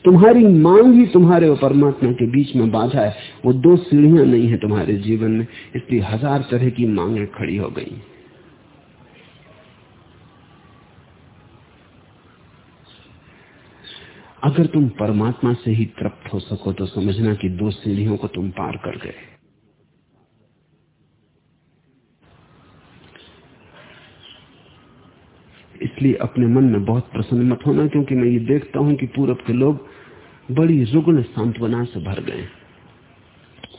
तुम्हारी मांग ही तुम्हारे और परमात्मा के बीच में बाधा है। वो दो सीढ़ियाँ नहीं है तुम्हारे जीवन में, इसलिए हज़ार तरह की मांगे खड़ी हो गई। अगर तुम परमात्मा से ही तृप्त हो सको तो समझना कि दो सीढ़ियों को तुम पार कर गए। इसलिए अपने मन में बहुत प्रसन्न मत होना, क्योंकि मैं ये देखता हूँ कि पूरब के लोग बड़ी रुग्ण सांत्वना से भर गए।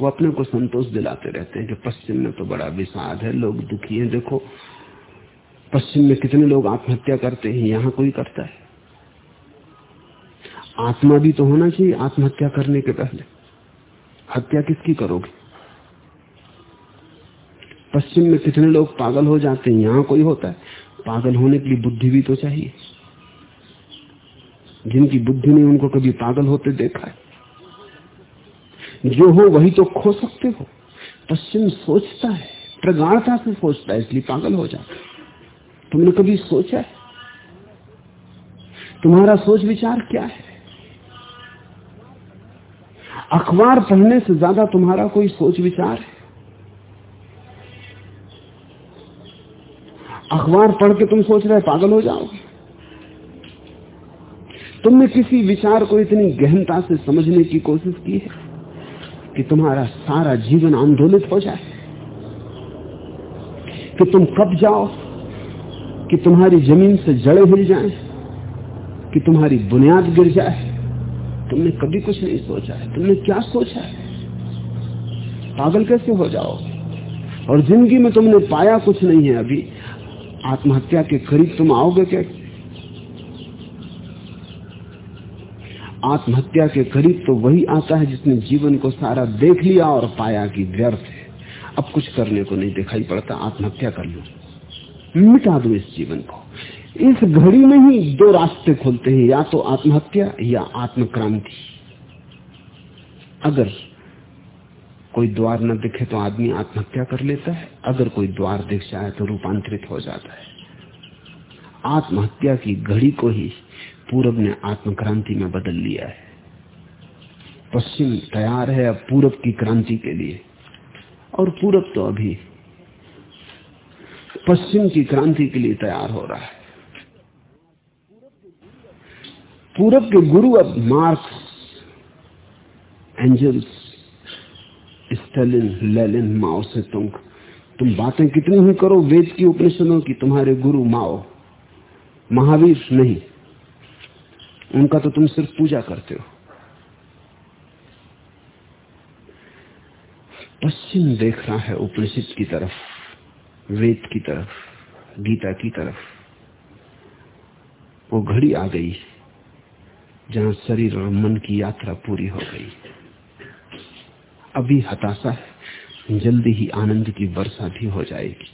वो अपने को संतोष दिलाते रहते हैं कि पश्चिम में तो बड़ा विषाद है, लोग दुखी हैं। देखो, पश्चिम में कितने लोग आत्महत्या करते हैं, यहाँ कोई करता है। आत्मा भी तो होना चाहिए आत्महत्या करने के पहले। हत्या किसकी करोगे? पश्चिम में कितने लोग पागल हो जाते हैं, यहाँ कोई होता है। पागल होने के लिए बुद्धि भी तो चाहिए। जिनकी बुद्धि ने उनको कभी पागल होते देखा है। जो हो वही तो खो सकते हो। पश्चिम सोचता है, प्रगाढ़ता से सोचता है, इसलिए पागल हो जाता है। तुमने कभी सोचा है? तुम्हारा सोच विचार क्या है? अखबार पढ़ने से ज़्यादा तुम्हारा कोई सोच विचार है? अखबार पढ़ के तुम सोच रहे पागल हो जाओगे। तुमने किसी विचार को इतनी गहनता से समझने की कोशिश की है कि तुम्हारा सारा जीवन आंदोलित हो जाए? कि तुम कब जाओ? कि तुम्हारी ज़मीन से जड़े हिल जाएँ, कि तुम्हारी बुनियाद गिर जाए? तुमने कभी कुछ नहीं सोचा है। तुमने क्या सोचा है? पागल कैसे हो जाओ? और ज़िंदगी में तुमने पाया कुछ नहीं है अभी। आत्महत्या के करीब तुम आओगे कैसे आत्महत्या के करीब तो वही आता है जिसने जीवन को सारा देख लिया और पाया कि व्यर्थ है। अब कुछ करने को नहीं दिखाई पड़ता, आत्महत्या कर लो। मिटा दो इस जीवन को। इस घड़ी में ही दो रास्ते खुलते हैं, या तो आत्महत्या या आत्मक्रांति। अगर कोई द्वार न दिखे तो आदमी आत्महत्या कर लेता है। अगर कोई द्वार दिख जाए तो रूपांतरित हो जाता है। आत्महत्या की घड़ी को ही पूरब ने आत्मक्रांति में बदल लिया है। पश्चिम तैयार है अब पूरब की क्रांति के लिए। और पूरब तो अभी पश्चिम की क्रांति के लिए तैयार हो रहा है। पूरब के गुरु अब Marx, Engels, Stalin, Lenin, Mao से तुम तुम बातें कितनी ही करो, वेद की उपनिषदों की तुम्हारे गुरु माओ। महावीर नहीं। उनका तो तुम सिर्फ़ पूजा करते हो। पश्चिम देख रहा है उपनिषद की तरफ़, वेद की तरफ़, गीता की तरफ़। वो घड़ी आ गई, जहाँ शरीर और मन की यात्रा पूरी हो गई। अभी हताशा है, जल्दी ही आनंद की वर्षा भी हो जाएगी।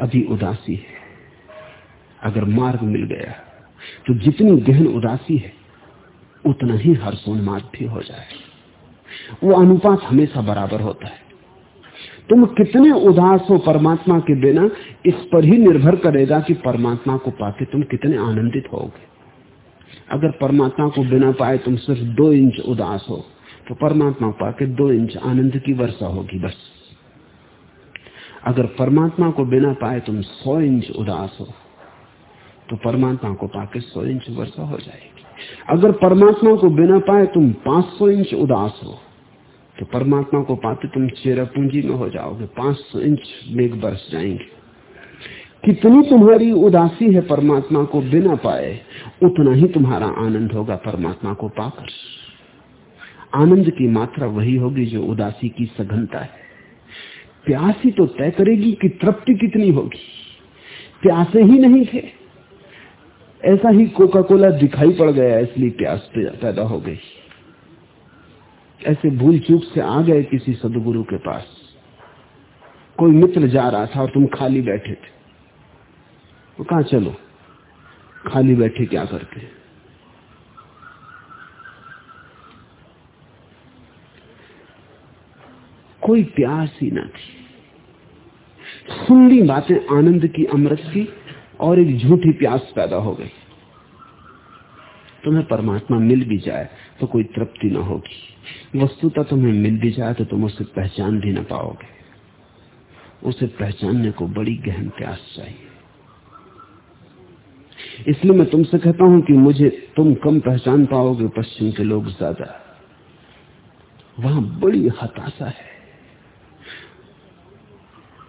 अभी उदासी है। अगर मार्ग मिल गया तो जितनी गहन उदासी है, उतना ही हर्षोन्माद भी हो जाए। वो अनुपात हमेशा बराबर होता है। तुम कितने उदास हो परमात्मा के बिना, इस पर ही निर्भर करेगा कि परमात्मा को पाके तुम कितने आनंदित होगे। अगर परमात्मा को बिना पाए तुम सिर्फ़ दो इंच उदास हो तो परमात्मा पाके दो इंच आनंद की वर्षा होगी बस। अगर परमात्मा को बिना पाए तुम सौ इंच उदास हो तो परमात्मा को पाके सौ इंच वर्षा हो जाएगी। अगर परमात्मा को बिना पाए तुम पाँच सौ इंच उदास हो तो परमात्मा को पाते तुम चेरा पूंजी में हो जाओगे, पाँच सौ इंच मेघ बरस जाएँगे। कितनी तुम्हारी उदासी है परमात्मा को बिना पाए, उतना ही तुम्हारा आनंद होगा परमात्मा को पाकर। आनंद की मात्रा वही होगी जो उदासी की सघनता है। प्यासी तो तय करेगी कि तृप्ति कितनी होगी। प्यासे ही नहीं थे। ऐसा ही कोका कोला दिखाई पड़ गया इसलिए प्यास पैदा हो गई। ऐसे भूल चूक से आ गए किसी सदगुरु के पास। कोई मित्र जा रहा था और तुम खाली बैठे थे। तो कहा चलो, खाली बैठे क्या करते? कोई प्यास ही ना थी। सुन ली बातें आनंद की, अमृत की। और एक झूठी प्यास पैदा हो गई। तुम्हें परमात्मा मिल भी जाए तो कोई तृप्ति ना होगी। वस्तुता तुम्हें मिल भी जाए तो तुम उसे पहचान भी ना पाओगे। उसे पहचानने को बड़ी गहन प्यास चाहिए। इसलिए मैं तुमसे कहता हूँ कि मुझे तुम कम पहचान पाओगे, पश्चिम के लोग ज़्यादा। वहाँ बड़ी हताशा है।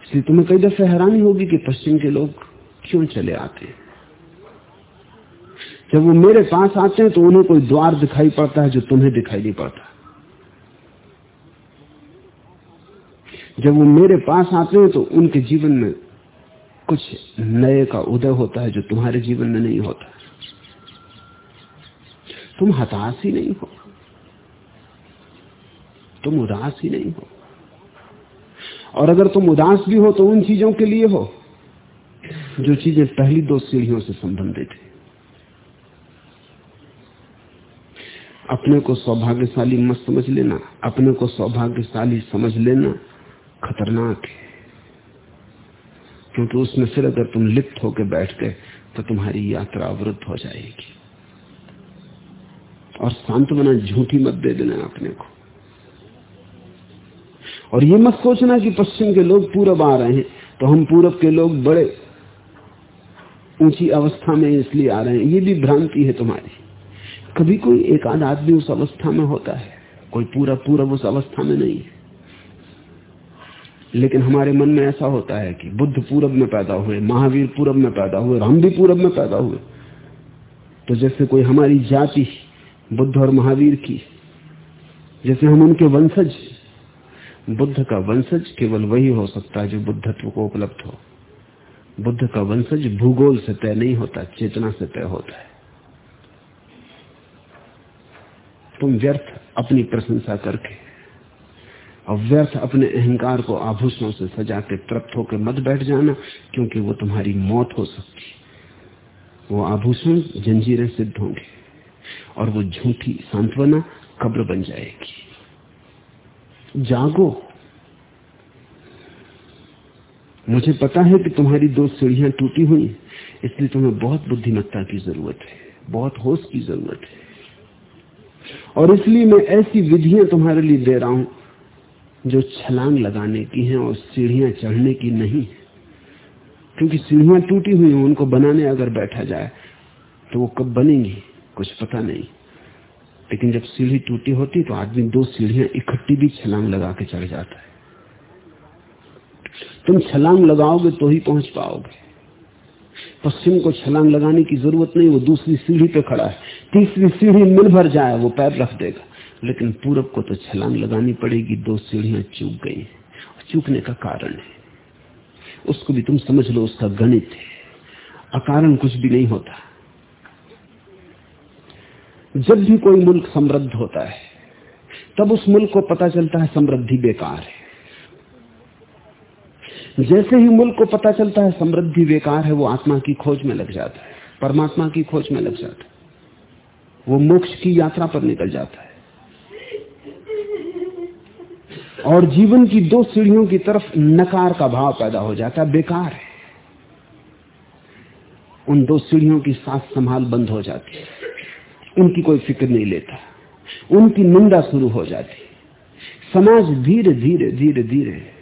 इसलिए तुम्हें कई दफे हैरानी होगी कि पश्चिम के लोग क्यों चले आते? हैं जब वो मेरे पास आते हैं तो उन्हें कोई द्वार दिखाई पड़ता है जो तुम्हें दिखाई नहीं पड़ता। जब वो मेरे पास आते हैं तो उनके जीवन में कुछ नए का उदय होता है जो तुम्हारे जीवन में नहीं होता। तुम हताश ही नहीं हो। तुम उदास ही नहीं हो। और अगर तुम उदास भी हो तो उन चीज़ों के लिए हो। जो चीज़ें पहली दो सीढ़ियों से संबंधित है। अपने को सौभाग्यशाली मत समझ लेना, अपने को सौभाग्यशाली समझ लेना खतरनाक है। क्योंकि उसमें फिर अगर तुम लिप्त होकर बैठ गए तो तुम्हारी यात्रा अवरुद्ध हो जाएगी। और सांत्वना झूठी मत दे देना अपने को। और ये मत सोचना कि पश्चिम के लोग पूरब आ रहे हैं तो हम पूरब के लोग बड़े ऊँची अवस्था में इसलिए आ रहे हैं। ये भी भ्रांति है तुम्हारी। कभी कोई एक आध आदमी उस अवस्था में होता है। कोई पूरा पूरब उस अवस्था में नहीं है। लेकिन हमारे मन में ऐसा होता है कि बुद्ध पूरब में पैदा हुए, महावीर पूरब में पैदा हुए हम भी पूरब में पैदा हुए। तो जैसे कोई हमारी जाति बुद्ध और महावीर की, जैसे हम उनके वंशज बुद्ध का वंशज केवल वही हो सकता है जो बुद्धत्व को उपलब्ध हो। बुद्ध का वंशज भूगोल से तय नहीं होता, चेतना से तय होता है। तुम व्यर्थ अपनी प्रशंसा करके और व्यर्थ अपने अहंकार को आभूषणों से सजा के तृप्त होकर मत बैठ जाना, क्योंकि वो तुम्हारी मौत हो सकती वो आभूषण जंजीरें सिद्ध होंगे और वो झूठी सांत्वना कब्र बन जाएगी। जागो मुझे पता है कि तुम्हारी दो सीढ़ियाँ टूटी हुई इसलिए तुम्हें बहुत बुद्धिमत्ता की ज़रूरत है, बहुत होश की ज़रूरत है। और इसलिए मैं ऐसी विधियाँ तुम्हारे लिए दे रहा हूँ, जो छलांग लगाने की हैं और सीढ़ियाँ चढ़ने की नहीं क्योंकि सीढ़ियाँ टूटी हुई हैं, उनको बनाने अगर बैठा जाए तो वो कब बनेंगी, कुछ पता नहीं। लेकिन जब सीढ़ी टूटी होती तो आदमी दो सीढ़ियाँ इकट्ठी भी छलांग लगा के चढ़ जाता है। तुम छलांग लगाओगे तो ही पहुँच पाओगे। पश्चिम को छलांग लगाने की ज़रूरत नहीं, वो दूसरी सीढ़ी पे खड़ा है। तीसरी सीढ़ी मिल भर जाए, वो पैर रख देगा। लेकिन पूरब को तो छलांग लगानी पड़ेगी, दो सीढ़ियाँ चूक गई चूकने का कारण है। उसको भी तुम समझ लो, उसका गणित है। अकारण कुछ भी नहीं होता। जब भी कोई मुल्क समृद्ध होता है, तब उस मुल्क को पता चलता है समृद्धि बेकार है। जैसे ही मुल्क को पता चलता है समृद्धि बेकार है, वो आत्मा की खोज में लग जाता है, परमात्मा की खोज में लग जाता है। वो मोक्ष की यात्रा पर निकल जाता है। और जीवन की दो सीढ़ियों की तरफ़ नकार का भाव पैदा हो जाता है, बेकार है। उन दो सीढ़ियों की सांस संभाल बंद हो जाती है। उनकी कोई फ़िक्र नहीं लेता। उनकी निंदा शुरू हो जाती समाज धीरे धीरे धीरे धीरे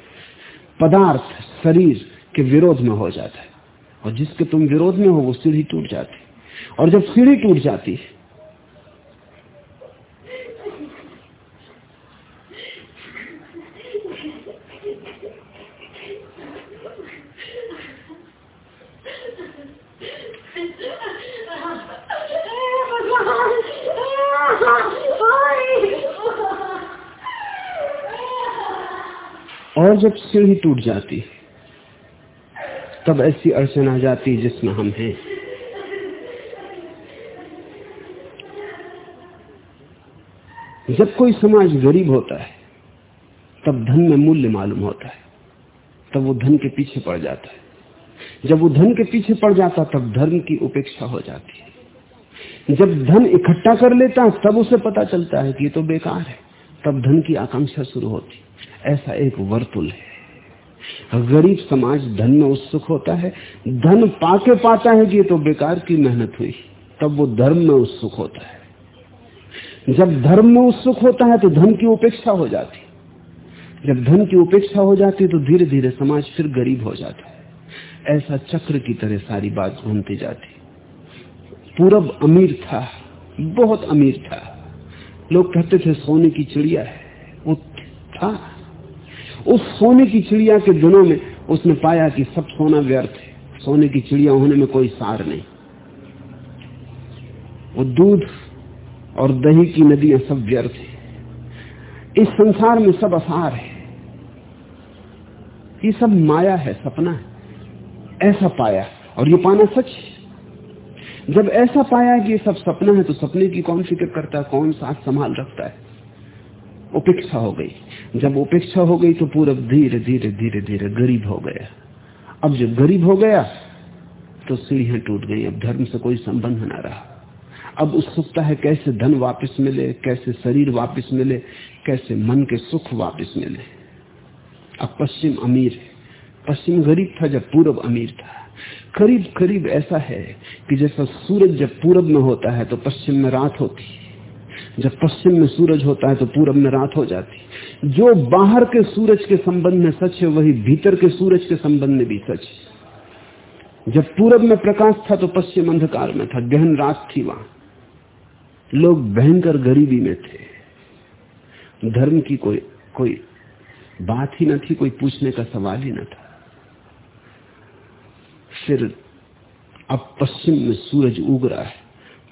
पदार्थ, शरीर के विरोध में हो जाता है। और जिसके तुम विरोध में हो, वो सीढ़ी टूट जाती और जब सीढ़ी टूट जाती है और जब सीढ़ी टूट जाती, तब ऐसी अड़चन आ जाती जिसमें हम हैं। जब कोई समाज गरीब होता है, तब धन में मूल्य मालूम होता है, तब वो धन के पीछे पड़ जाता है। जब वो धन के पीछे पड़ जाता, तब धर्म की उपेक्षा हो जाती है। जब धन इकट्ठा कर लेता, तब उसे पता चलता है कि ये तो बेकार है। तब धन की आकांक्षा शुरू होती। ऐसा एक वर्तुल है। गरीब समाज, धन में उत्सुक होता है। धन पाके पाता है कि तो बेकार की मेहनत हुई। तब वो धर्म में उत्सुक होता है। जब धर्म में उत्सुक होता है तो धन की उपेक्षा हो जाती। जब धन की उपेक्षा हो जाती तो धीरे धीरे समाज फिर गरीब हो जाता है। ऐसा चक्र की तरह सारी बात घूमती जाती। पूरब अमीर था, बहुत अमीर था। लोग कहते थे, सोने की चिड़िया है। वो था। उस सोने की चिड़िया के दिनों में उसने पाया कि सब सोना व्यर्थ है। सोने की चिड़िया होने में कोई सार नहीं। वो दूध और दही की नदियाँ सब व्यर्थ है। इस संसार में सब असार है। ये सब माया है, सपना है। ऐसा पाया। और ये पाना सच जब ऐसा पाया कि ये सब सपना है तो सपने की कौन फ़िक्र करता है? कौन साथ संभाल रखता है? उपेक्षा हो गई। जब उपेक्षा हो गई तो पूरब धीरे धीरे धीरे धीरे गरीब हो गया। अब जब गरीब हो गया तो सीढ़ियाँ टूट गई। अब धर्म से कोई संबंध ना रहा। अब उत्सुकता है कैसे धन वापस मिले, कैसे शरीर वापस मिले, कैसे मन के सुख वापस मिले। अब पश्चिम अमीर है। पश्चिम गरीब था जब पूरब अमीर था। करीब करीब ऐसा है कि जैसा सूरज जब पूरब में होता है तो पश्चिम में रात होती है। जब पश्चिम में सूरज होता है तो पूरब में रात हो जाती जो बाहर के सूरज के संबंध में सच है, वही भीतर के सूरज के संबंध में भी सच जब पूरब में प्रकाश था तो पश्चिम अंधकार में था, गहन रात थी वहाँ। लोग भयंकर गरीबी में थे। धर्म की कोई कोई बात ही न थी, कोई पूछने का सवाल ही न था। फिर अब पश्चिम में सूरज उग रहा है,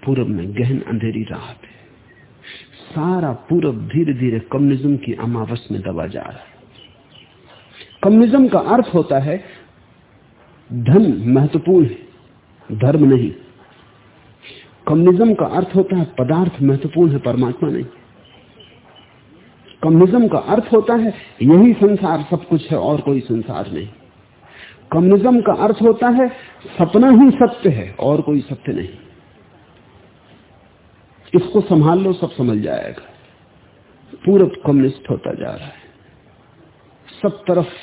पूरब में गहन अंधेरी रात है। सारा पूरब धीरे धीरे कम्युनिज्म की अमावस में दबा जा रहा है। कम्युनिज्म का अर्थ होता है, धन महत्वपूर्ण है, धर्म नहीं। कम्युनिज्म का अर्थ होता है, पदार्थ महत्वपूर्ण है, परमात्मा नहीं। कम्युनिज्म का अर्थ होता है, यही संसार सब कुछ है और कोई संसार नहीं। कम्युनिज्म का अर्थ होता है, सपना ही सत्य है और कोई सत्य नहीं। इसको संभाल लो, सब समझ जाएगा। पूरब कम्युनिस्ट होता जा रहा है। सब तरफ़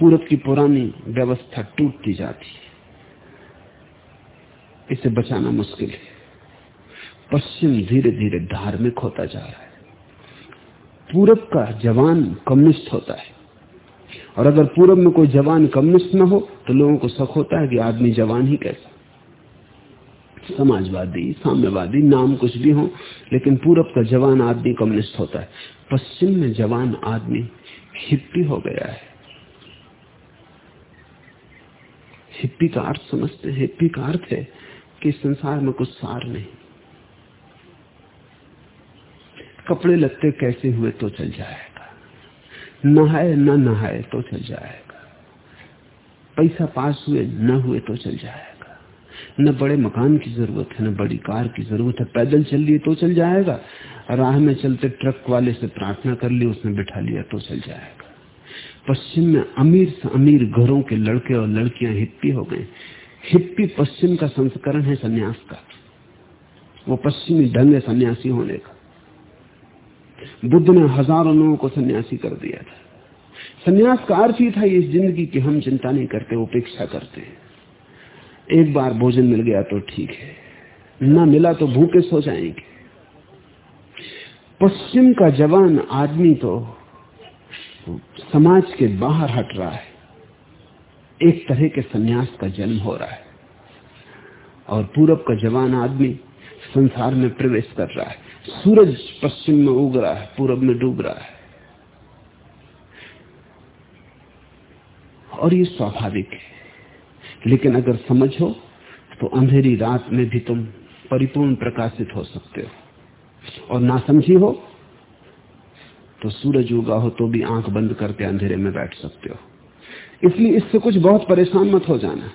पूरब की पुरानी व्यवस्था टूटती जाती है। इसे बचाना मुश्किल है। पश्चिम धीरे धीरे धार्मिक होता जा रहा है। पूरब का जवान कम्युनिस्ट होता है। और अगर पूरब में कोई जवान कम्युनिस्ट न हो तो लोगों को शक होता है कि आदमी जवान ही कैसा। समाजवादी, साम्यवादी, नाम कुछ भी हो, लेकिन पूरब का जवान आदमी कम्युनिस्ट होता है। पश्चिम में जवान आदमी हिप्पी हो गया है। हिप्पी का अर्थ समझते हैं। हिप्पी का अर्थ है कि संसार में कुछ सार नहीं। कपड़े लगते कैसे हुए तो चल जाएगा। नहाए, न नहाए तो चल जाएगा। पैसा पास हुए, न हुए तो चल जाएगा। न बड़े मकान की ज़रूरत है, न बड़ी कार की ज़रूरत है। पैदल चल लिए तो चल जाएगा। राह में चलते ट्रक वाले से प्रार्थना कर ली, उसने बिठा लिया तो चल जाएगा। पश्चिम में अमीर से अमीर घरों के लड़के और लड़कियाँ हिप्पी हो गए। हिप्पी पश्चिम का संस्करण है सन्यास का। वो पश्चिमी ढंग है सन्यासी होने का। बुद्ध ने हज़ारों लोगों को सन्यासी कर दिया था। सन्यास का अर्थ ही था इस ज़िंदगी की हम चिंता नहीं करते, उपेक्षा करते हैं। एक बार भोजन मिल गया तो ठीक है। न मिला तो भूखे सो जाएँगे। पश्चिम का जवान आदमी तो समाज के बाहर हट रहा है। एक तरह के सन्यास का जन्म हो रहा है। और पूरब का जवान आदमी संसार में प्रवेश कर रहा है। सूरज पश्चिम में उग रहा है, पूरब में डूब रहा है। और ये स्वाभाविक है। लेकिन अगर समझ हो तो अंधेरी रात में भी तुम परिपूर्ण प्रकाशित हो सकते हो। और ना समझी हो तो सूरज उगा हो तो भी आँख बंद करके अंधेरे में बैठ सकते हो। इसलिए इससे कुछ बहुत परेशान मत हो जाना।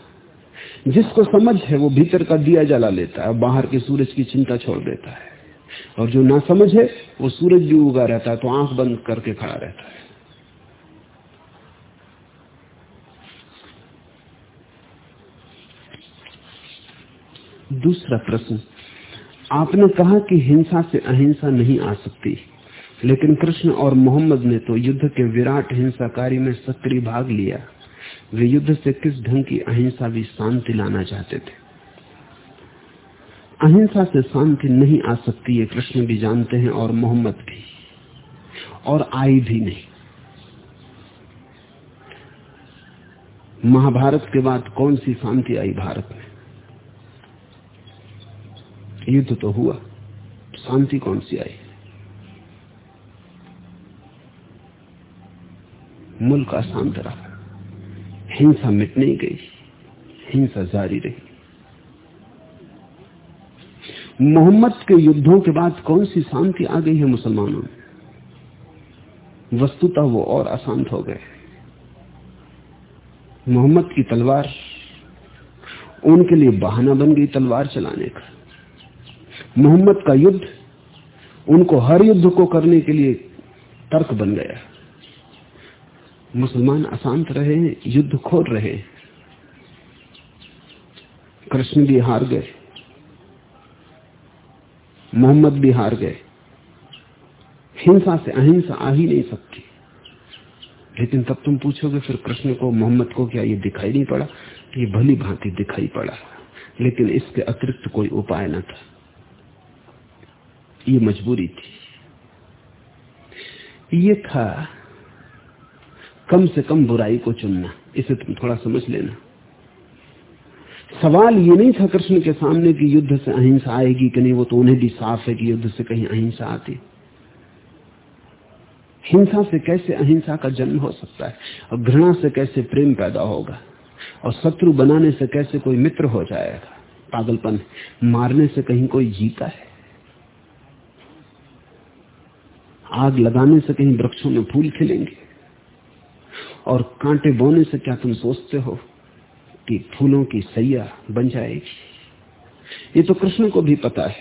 जिसको समझ है, वो भीतर का दिया जला लेता है, बाहर के सूरज की चिंता छोड़ देता है। और जो ना समझ है वो सूरज भी उगा रहता है तो आँख बंद करके खड़ा रहता है। दूसरा प्रश्न, आपने कहा कि हिंसा से अहिंसा नहीं आ सकती, लेकिन कृष्ण और मोहम्मद ने तो युद्ध के विराट हिंसाकारी में सक्रिय भाग लिया। वे युद्ध से किस ढंग की अहिंसा भी शांति लाना चाहते थे? अहिंसा से शांति नहीं आ सकती, ये कृष्ण भी जानते हैं, और मोहम्मद भी, और आई भी नहीं। महाभारत के बाद कौन सी शांति आई भारत में? युद्ध तो हुआ, शांति कौन सी आई? मुल्क अशांत रहा, हिंसा मिट नहीं गई, हिंसा जारी रही। मोहम्मद के युद्धों के बाद कौन सी शांति आ गई है मुसलमानों में? वस्तुतः वो और अशांत हो गए। मोहम्मद की तलवार, उनके लिए बहाना बन गई तलवार चलाने का। मोहम्मद का युद्ध उनको हर युद्ध को करने के लिए तर्क बन गया। मुसलमान अशांत रहे, युद्ध खोर रहे। कृष्ण भी हार गए। मोहम्मद भी हार गए। हिंसा से अहिंसा आ ही नहीं सकती। लेकिन तब तुम पूछोगे, फिर कृष्ण को, मोहम्मद को, क्या ये दिखाई नहीं पड़ा? ये भली भांति दिखाई पड़ा। लेकिन इसके अतिरिक्त कोई उपाय न था। ये मजबूरी थी। ये था कम से कम बुराई को चुनना। इसे तुम थोड़ा समझ लेना। सवाल ये नहीं था कृष्ण के सामने कि युद्ध से अहिंसा आएगी कि नहीं, वो तो उन्हें भी साफ़ है कि युद्ध से कहीं अहिंसा आती। हिंसा से कैसे अहिंसा का जन्म हो सकता है? और घृणा से कैसे प्रेम पैदा होगा? और शत्रु बनाने से कैसे कोई मित्र हो जाएगा? पागलपन, मारने से कहीं कोई जीता है? आग लगाने से कहीं वृक्षों में फूल खिलेंगे? और कांटे बोने से क्या तुम सोचते हो कि फूलों की सैया बन जाएगी? ये तो कृष्ण को भी पता है।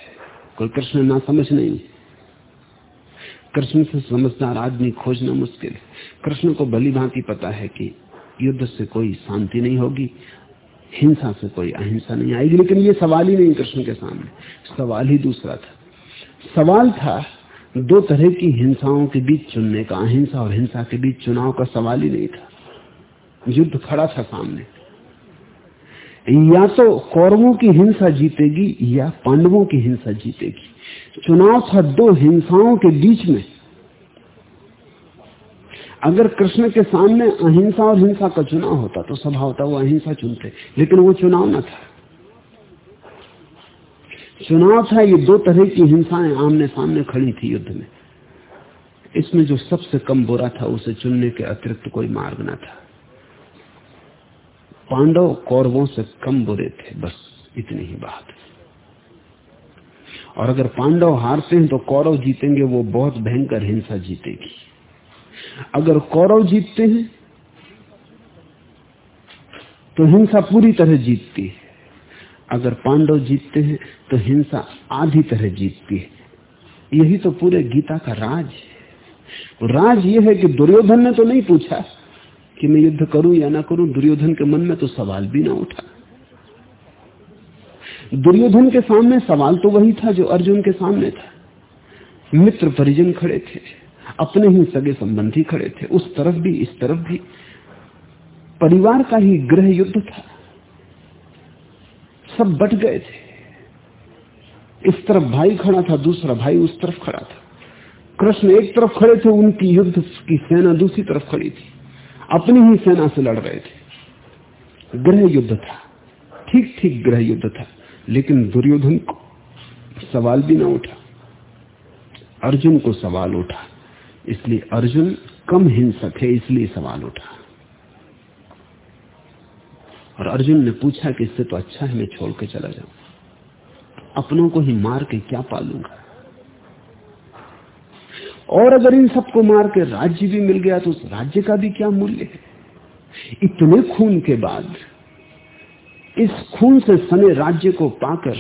कोई कृष्ण ना समझ नहीं। कृष्ण से समझदार आदमी खोजना मुश्किल। है कृष्ण को भली भांति पता है कि युद्ध से कोई शांति नहीं होगी, हिंसा से कोई अहिंसा नहीं आएगी। लेकिन ये सवाल ही नहीं कृष्ण के सामने। सवाल ही दूसरा था। सवाल था दो तरह की हिंसाओं के बीच चुनने का, अहिंसा और हिंसा के बीच चुनाव का सवाल ही नहीं था। युद्ध खड़ा था सामने। या तो कौरवों की हिंसा जीतेगी, या पांडवों की हिंसा जीतेगी। चुनाव था दो हिंसाओं के बीच में। अगर कृष्ण के सामने अहिंसा और हिंसा का चुनाव होता तो स्वभाव था वो अहिंसा चुनते, लेकिन वो चुनाव न था। चुनाव था, ये दो तरह की हिंसाएँ आमने सामने खड़ी थी युद्ध में। इसमें जो सबसे कम बुरा था, उसे चुनने के अतिरिक्त कोई मार्ग न था। पांडव कौरवों से कम बुरे थे, बस इतनी ही बात। और अगर पांडव हारते हैं तो कौरव जीतेंगे, वो बहुत भयंकर हिंसा जीतेगी। अगर कौरव जीतते हैं तो हिंसा पूरी तरह जीतती है। अगर पांडव जीतते हैं तो हिंसा आधी तरह जीतती है। यही तो पूरे गीता का राज है। राज यह है कि दुर्योधन ने तो नहीं पूछा कि मैं युद्ध करूँ या ना करूँ, दुर्योधन के मन में तो सवाल भी ना उठा। दुर्योधन के सामने सवाल तो वही था जो अर्जुन के सामने था। मित्र परिजन खड़े थे, अपने ही सगे संबंधी खड़े थे, उस तरफ़ भी, इस तरफ़ भी। परिवार का ही ग्रह युद्ध था। सब बट गए थे। इस तरफ़ भाई खड़ा था, दूसरा भाई उस तरफ़ खड़ा था। कृष्ण एक तरफ़ खड़े थे, उनकी युद्ध की सेना दूसरी तरफ़ खड़ी थी। अपनी ही सेना से लड़ रहे थे। ग्रह युद्ध था। ठीक ठीक ग्रह युद्ध था। लेकिन दुर्योधन को सवाल भी ना उठा। अर्जुन को सवाल उठा। इसलिए अर्जुन कम हिंसक है, इसलिए सवाल उठा। और अर्जुन ने पूछा कि इससे तो अच्छा है मैं छोड़ के चला जाऊँ। अपनों को ही मार के क्या पालूँगा? और अगर इन सबको मार के राज्य भी मिल गया तो उस राज्य का भी क्या मूल्य है? इतने खून के बाद, इस खून से सने राज्य को पाकर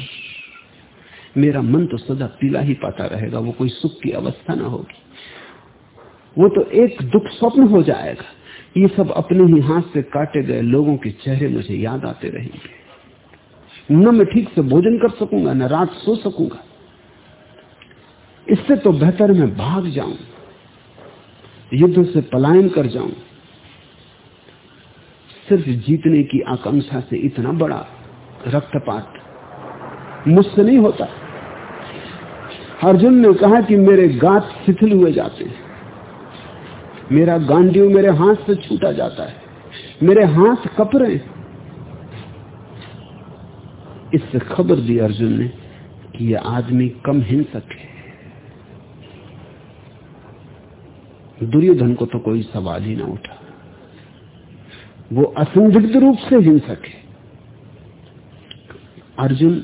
मेरा मन तो सदा पीला ही पाता रहेगा, वो कोई सुख की अवस्था ना होगी। वो तो एक दुख स्वप्न हो जाएगा। ये सब अपने ही हाथ से काटे गए लोगों के चेहरे मुझे याद आते रहेंगे। न मैं ठीक से भोजन कर सकूँगा, न रात सो सकूँगा। इससे तो बेहतर मैं भाग जाऊँ, युद्ध से पलायन कर जाऊँ। सिर्फ़ जीतने की आकांक्षा से इतना बड़ा रक्तपात मुझसे नहीं होता। अर्जुन ने कहा कि मेरे गात शिथिल हुए जाते हैं। मेरा गांडियो मेरे हाथ से छूटा जाता है। मेरे हाथ कप रहे इससे खबर दी अर्जुन ने कि यह आदमी कम हिंसक है। दुर्योधन को तो कोई सवाल ही ना उठा। वो असंदिग्ध रूप से हिंसक है। अर्जुन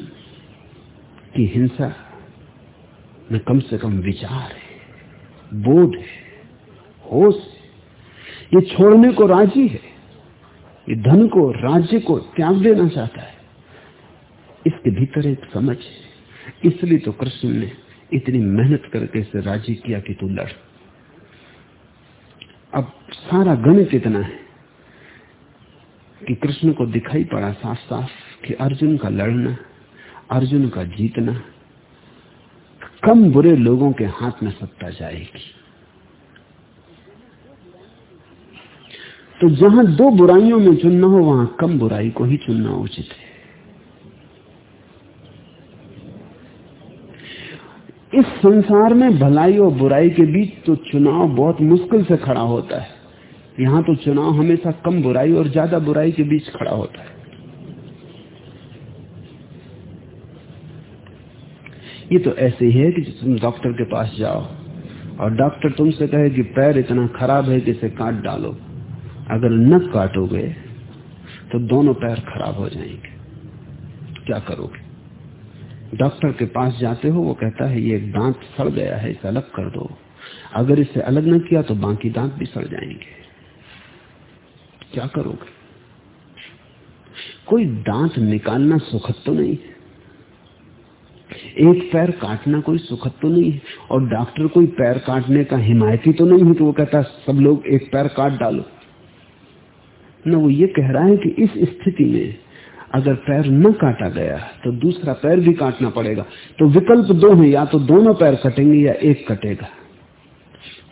की हिंसा में कम से कम विचार है, बोध है। होश। ये छोड़ने को राज़ी है। ये धन को, राज्य को त्याग देना चाहता है। इसके भीतर एक समझ है। इसलिए तो कृष्ण ने इतनी मेहनत करके इसे राज़ी किया कि तू लड़। अब सारा गणित इतना है कि कृष्ण को दिखाई पड़ा साफ़ साफ़ कि अर्जुन का लड़ना, अर्जुन का जीतना, कम बुरे लोगों के हाथ में सत्ता जाएगी। तो जहाँ दो बुराइयों में चुनना हो, वहाँ कम बुराई को ही चुनना उचित है। इस संसार में भलाई और बुराई के बीच तो चुनाव बहुत मुश्किल से खड़ा होता है। यहाँ तो चुनाव हमेशा कम बुराई और ज़्यादा बुराई के बीच खड़ा होता है। ये तो ऐसे ही है कि तुम डॉक्टर के पास जाओ और डॉक्टर तुमसे कहे कि पैर इतना खराब है कि इसे काट डालो। अगर न काटोगे तो दोनों पैर खराब हो जाएँगे। क्या करोगे? डॉक्टर के पास जाते हो, वो कहता है, ये दांत सड़ गया है, इसे अलग कर दो। अगर इसे अलग न किया तो बाकी दांत भी सड़ जाएँगे। क्या करोगे? कोई दांत निकालना सुखद तो नहीं है। एक पैर काटना कोई सुखद तो नहीं है, और डॉक्टर कोई पैर काटने का हिमायती तो नहीं है तो वो कहता सब लोग एक पैर काट डालो। न वो ये कह रहा है कि इस स्थिति में अगर पैर न काटा गया तो दूसरा पैर भी काटना पड़ेगा। तो विकल्प दो है, या तो दोनों पैर कटेंगे या एक कटेगा।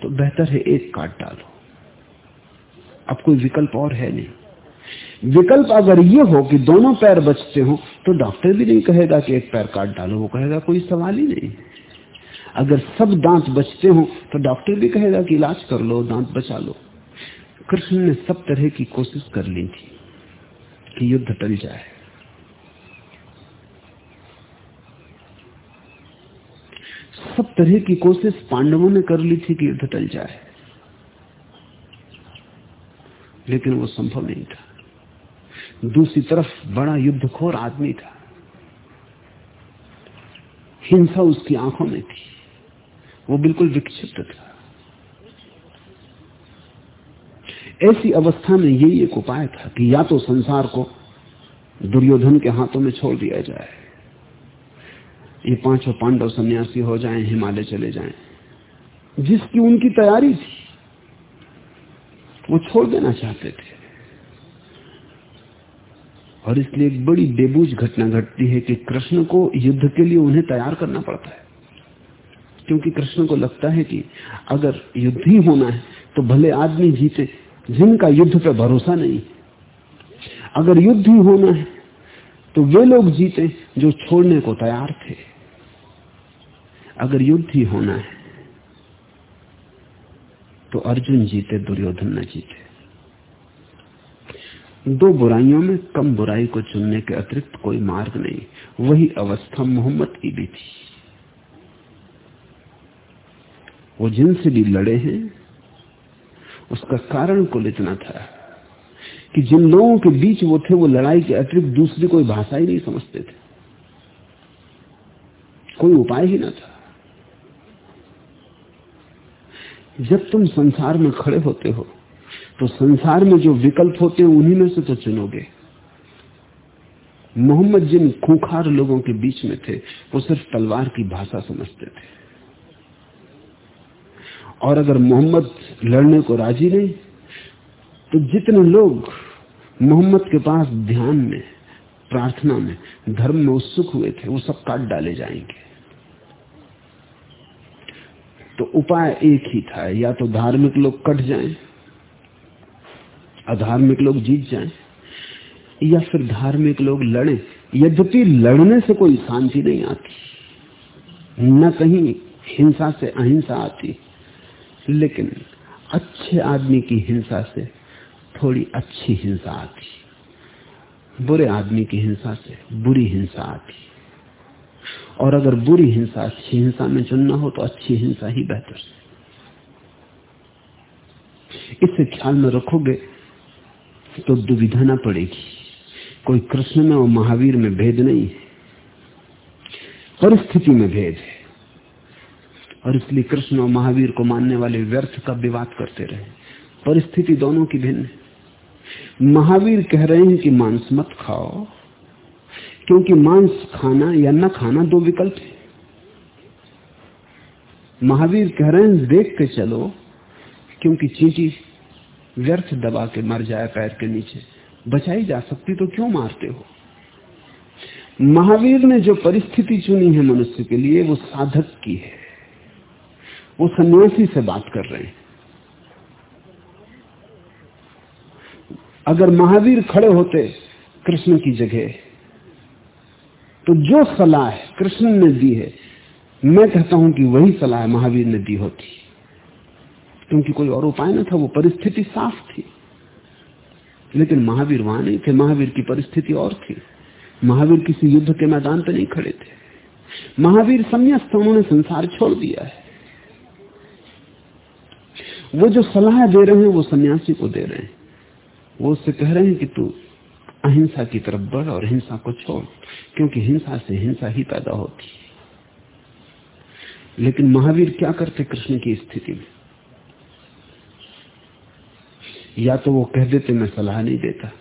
तो बेहतर है एक काट डालो। अब कोई विकल्प और है नहीं। विकल्प अगर ये हो कि दोनों पैर बचते हो तो डॉक्टर भी नहीं कहेगा कि एक पैर काट डालो, वो कहेगा कोई सवाल ही नहीं। अगर सब दांत बचते हो तो डॉक्टर भी कहेगा कि इलाज कर लो, दांत बचा लो। कृष्ण ने सब तरह की कोशिश कर ली थी कि युद्ध टल जाए। सब तरह की कोशिश पांडवों ने कर ली थी कि युद्ध टल जाए। लेकिन वो संभव नहीं था। दूसरी तरफ़ बड़ा युद्धखोर आदमी था। हिंसा उसकी आँखों में थी। वो बिल्कुल विक्षिप्त था। ऐसी अवस्था में यही एक उपाय था कि या तो संसार को दुर्योधन के हाथों में छोड़ दिया जाए। ये पाँचों पांडव सन्यासी हो जाएँ, हिमालय चले जाएँ। जिसकी उनकी तैयारी थी, वो छोड़ देना चाहते थे। और इसलिए एक बड़ी बेबूझ घटना घटती है कि कृष्ण को युद्ध के लिए उन्हें तैयार करना पड़ता है। क्योंकि कृष्ण को लगता है कि अगर युद्ध ही होना है तो भले आदमी जीते जिनका युद्ध पे भरोसा नहीं अगर युद्ध ही होना है तो वे लोग जीते जो छोड़ने को तैयार थे। अगर युद्ध ही होना है तो अर्जुन जीते, दुर्योधन न जीते। दो बुराइयों में कम बुराई को चुनने के अतिरिक्त कोई मार्ग नहीं। वही अवस्था मोहम्मद की भी थी। वो जिनसे भी लड़े हैं उसका कारण कुल इतना था कि जिन लोगों के बीच वो थे, वो लड़ाई के अतिरिक्त दूसरी कोई भाषा ही नहीं समझते थे। कोई उपाय ही ना था। जब तुम संसार में खड़े होते हो तो संसार में जो विकल्प होते हैं, उन्हीं में से तो चुनोगे। मोहम्मद जिन खूंखार लोगों के बीच में थे, वो सिर्फ़ तलवार की भाषा समझते थे। और अगर मोहम्मद लड़ने को राज़ी नहीं तो जितने लोग मोहम्मद के पास ध्यान में प्रार्थना में धर्म में उत्सुक हुए थे वो सब काट डाले जाएँगे। तो उपाय एक ही था या तो धार्मिक लोग कट जाएँ, अधार्मिक लोग जीत जाएँ, या फिर धार्मिक लोग लड़े। यद्यपि लड़ने से कोई शांति नहीं आती न कहीं हिंसा से अहिंसा आती लेकिन अच्छे आदमी की हिंसा से थोड़ी अच्छी हिंसा आती। बुरे आदमी की हिंसा से बुरी हिंसा आती। और अगर बुरी हिंसा, अच्छी हिंसा में चुनना हो तो अच्छी हिंसा ही बेहतर इसे ख्याल में रखोगे तो दुविधा ना पड़ेगी। कोई कृष्ण में और महावीर में भेद नहीं है। परिस्थिति में भेद है। और इसलिए कृष्ण और महावीर को मानने वाले व्यर्थ का विवाद करते रहे। परिस्थिति दोनों की भिन्न महावीर कह रहे हैं कि मांस मत खाओ, क्योंकि मांस खाना या न खाना दो विकल्प है। महावीर कह रहे हैं देख के चलो, क्योंकि चींटी व्यर्थ दबा के मर जाए पैर के नीचे। बचाई जा सकती तो क्यों मारते हो? महावीर ने जो परिस्थिति चुनी है मनुष्य के लिए, वो साधक की है। वो सन्यासी से बात कर रहे हैं। अगर महावीर खड़े होते कृष्ण की जगह तो जो सलाह कृष्ण ने दी है, मैं कहता हूँ कि वही सलाह महावीर ने दी होती। क्योंकि कोई और उपाय न था, वो परिस्थिति साफ़ थी। लेकिन महावीर वहाँ नहीं थे, महावीर की परिस्थिति और थी। महावीर किसी युद्ध के मैदान पर नहीं खड़े थे। महावीर संन्यास्त उन्होंने संसार छोड़ दिया है। वो जो सलाह दे रहे हैं, वो सन्यासी को दे रहे हैं। वो उससे कह रहे हैं कि तू अहिंसा की तरफ़ बढ़ और हिंसा को छोड़, क्योंकि हिंसा से हिंसा ही पैदा होती लेकिन महावीर क्या करते कृष्ण की स्थिति में? या तो वो कह देते, मैं सलाह नहीं देता।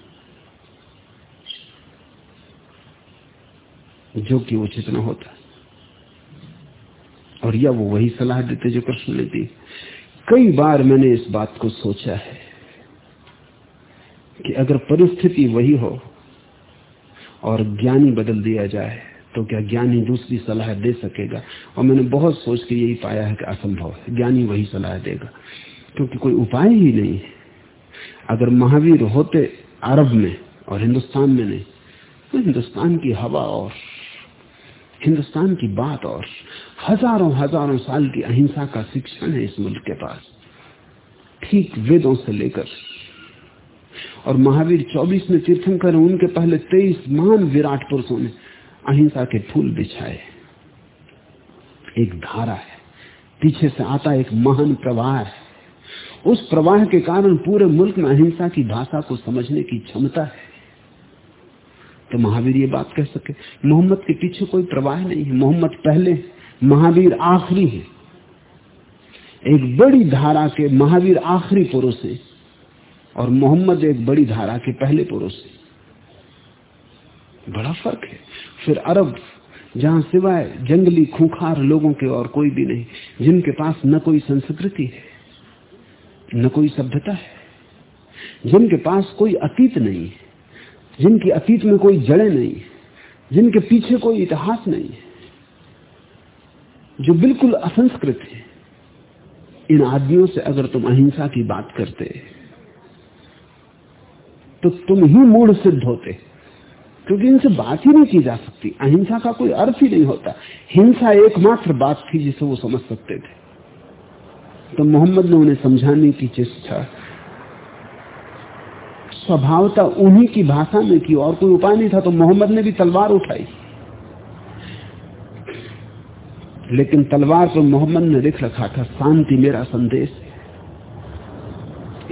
जो कि उचित न होता। और या वो वही सलाह देते जो कृष्ण ने दी। कई बार मैंने इस बात को सोचा है कि अगर परिस्थिति वही हो और ज्ञानी बदल दिया जाए तो क्या ज्ञानी दूसरी सलाह दे सकेगा? और मैंने बहुत सोच के यही पाया है कि असंभव है। ज्ञानी वही सलाह देगा। क्योंकि कोई उपाय ही नहीं है। अगर महावीर होते अरब में और हिंदुस्तान में नहीं तो हिंदुस्तान की हवा और, हिंदुस्तान की बात और हज़ारों हज़ारों साल की अहिंसा का शिक्षण है इस मुल्क के पास। ठीक वेदों से लेकर। और महावीर 24 में तीर्थंकर उनके पहले 23 महान विराट पुरुषों ने अहिंसा के फूल बिछाए। एक धारा है, पीछे से आता एक महान प्रवाह है। उस प्रवाह के कारण पूरे मुल्क में अहिंसा की भाषा को समझने की क्षमता है। तो महावीर ये बात कह सके, मोहम्मद के पीछे कोई प्रवाह नहीं है, मोहम्मद पहले महावीर आखिरी है। एक बड़ी धारा के महावीर आखिरी पुरुष है और मोहम्मद एक बड़ी धारा के पहले पुरुष है। बड़ा फ़र्क है। फिर अरब, जहाँ सिवाय जंगली खूंखार लोगों के और कोई भी नहीं, जिनके पास न कोई संस्कृति है, न कोई सभ्यता है, जिनके पास कोई अतीत नहीं है, जिनकी अतीत में कोई जड़े नहीं है, जिनके पीछे कोई इतिहास नहीं है जो बिल्कुल असंस्कृत है, इन आदमियों से अगर तुम अहिंसा की बात करते तो तुम ही मूढ़ सिद्ध होते, क्योंकि इनसे बात ही नहीं की जा सकती। अहिंसा का कोई अर्थ ही नहीं होता। हिंसा एकमात्र बात थी जिसे वो समझ सकते थे। तो मोहम्मद ने उन्हें समझाने की चेष्टा। स्वभावता उन्हीं की भाषा में की और कोई उपाय नहीं था तो मोहम्मद ने भी तलवार उठाई। लेकिन तलवार पर मोहम्मद ने लिख रखा था, शांति मेरा संदेश।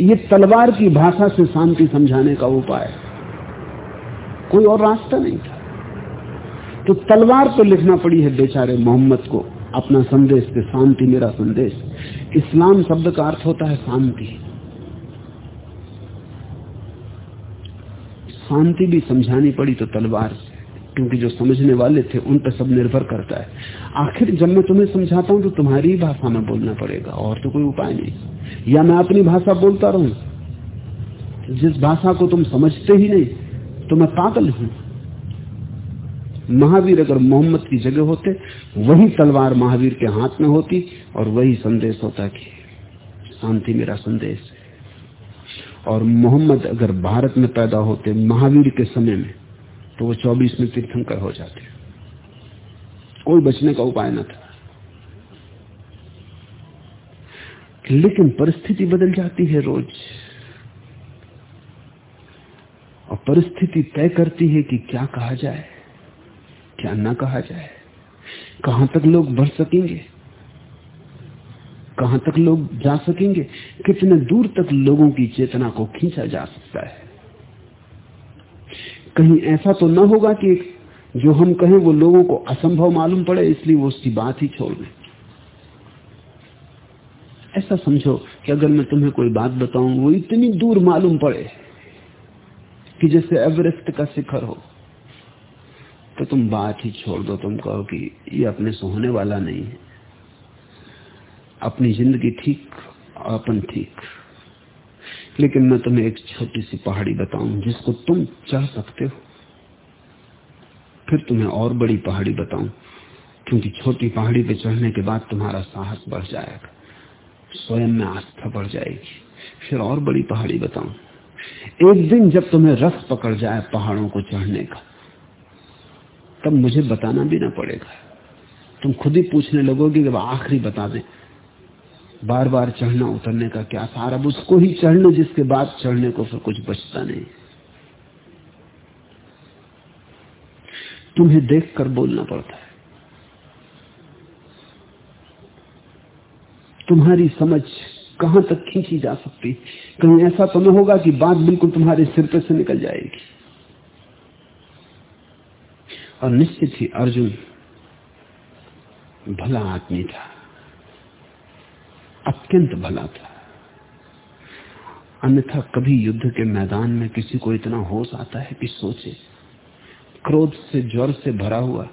ये तलवार की भाषा से शांति समझाने का उपाय कोई और रास्ता नहीं था। तो तलवार तो लिखना पड़ी है बेचारे मोहम्मद को, अपना संदेश के शांति मेरा संदेश। इस्लाम शब्द का अर्थ होता है शांति। शांति भी समझानी पड़ी तो तलवार से। क्योंकि जो समझने वाले थे, उन पर सब निर्भर करता है। आखिर जब मैं तुम्हें समझाता हूँ तो तुम्हारी भाषा में बोलना पड़ेगा, और तो कोई उपाय नहीं। या मैं अपनी भाषा बोलता रहूँ? जिस भाषा को तुम समझते ही नहीं तो मैं पागल हूँ। महावीर अगर मोहम्मद की जगह होते, वही तलवार महावीर के हाथ में होती, और वही संदेश होता कि, शांति मेरा संदेश और मोहम्मद अगर भारत में पैदा होते, महावीर के समय में तो वो चौबीस में तीर्थंकर हो जाते कोई बचने का उपाय न था। लेकिन परिस्थिति बदल जाती है रोज। और परिस्थिति तय करती है कि क्या कहा जाए, क्या ना कहा जाए। कहाँ तक लोग बढ़ सकेंगे? कहाँ तक लोग जा सकेंगे? कितने दूर तक लोगों की चेतना को खींचा जा सकता है? कहीं ऐसा तो न होगा कि जो हम कहें वो लोगों को असंभव मालूम पड़े, इसलिए वो उसकी बात ही छोड़ दें। ऐसा समझो कि अगर मैं तुम्हें कोई बात बताऊँ, वो इतनी दूर मालूम पड़े कि जैसे एवरेस्ट का शिखर हो तो तुम बात ही छोड़ दो, तुम कहो कि ये अपने से होने वाला नहीं है। अपनी ज़िंदगी ठीक अपन ठीक। लेकिन मैं तुम्हें एक छोटी सी पहाड़ी बताऊँ जिसको तुम चढ़ सकते हो। फिर तुम्हें और बड़ी पहाड़ी बताऊँ, क्योंकि छोटी पहाड़ी पे चढ़ने के बाद तुम्हारा साहस बढ़ जाएगा, स्वयं में आस्था बढ़ जाएगी। फिर और बड़ी पहाड़ी बताऊँ, एक दिन जब तुम्हें रस पकड़ जाए पहाड़ों को चढ़ने का, तब मुझे बताना भी ना पड़ेगा। तुम खुद ही पूछने लगोगे कि आखिरी बता दें बार बार चढ़ना उतरने का क्या सार? अब उसको ही चढ़ने जिसके बाद चढ़ने को फिर कुछ बचता नहीं। तुम्हें देखकर बोलना पड़ता है। तुम्हारी समझ कहाँ तक खींची जा सकती? कहीं ऐसा तो न होगा कि बात बिल्कुल तुम्हारे सिर पर से निकल जाएगी। और निश्चित ही अर्जुन भला आदमी था। अत्यंत भला था। अन्यथा कभी युद्ध के मैदान में किसी को इतना होश आता है कि सोचे, क्रोध से, ज्वर से भरा हुआ,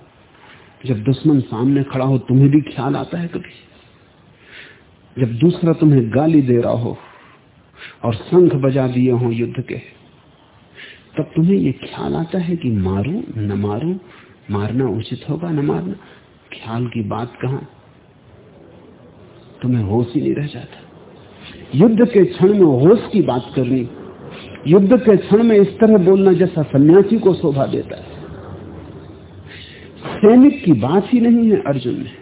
जब दुश्मन सामने खड़ा हो, तुम्हें भी ख्याल आता है कभी? जब दूसरा तुम्हें गाली दे रहा हो और शंख बजा दिए हो युद्ध के, तब तुम्हें ये ख्याल आता है कि मारू, न मारू, मारना उचित होगा, न मारना? ख्याल की बात कहा? तुम्हें होश ही नहीं रह जाता। युद्ध के क्षण में होश की बात करनी, युद्ध के क्षण में इस तरह बोलना जैसा सन्यासी को शोभा देता है। सैनिक की बात ही नहीं है अर्जुन में।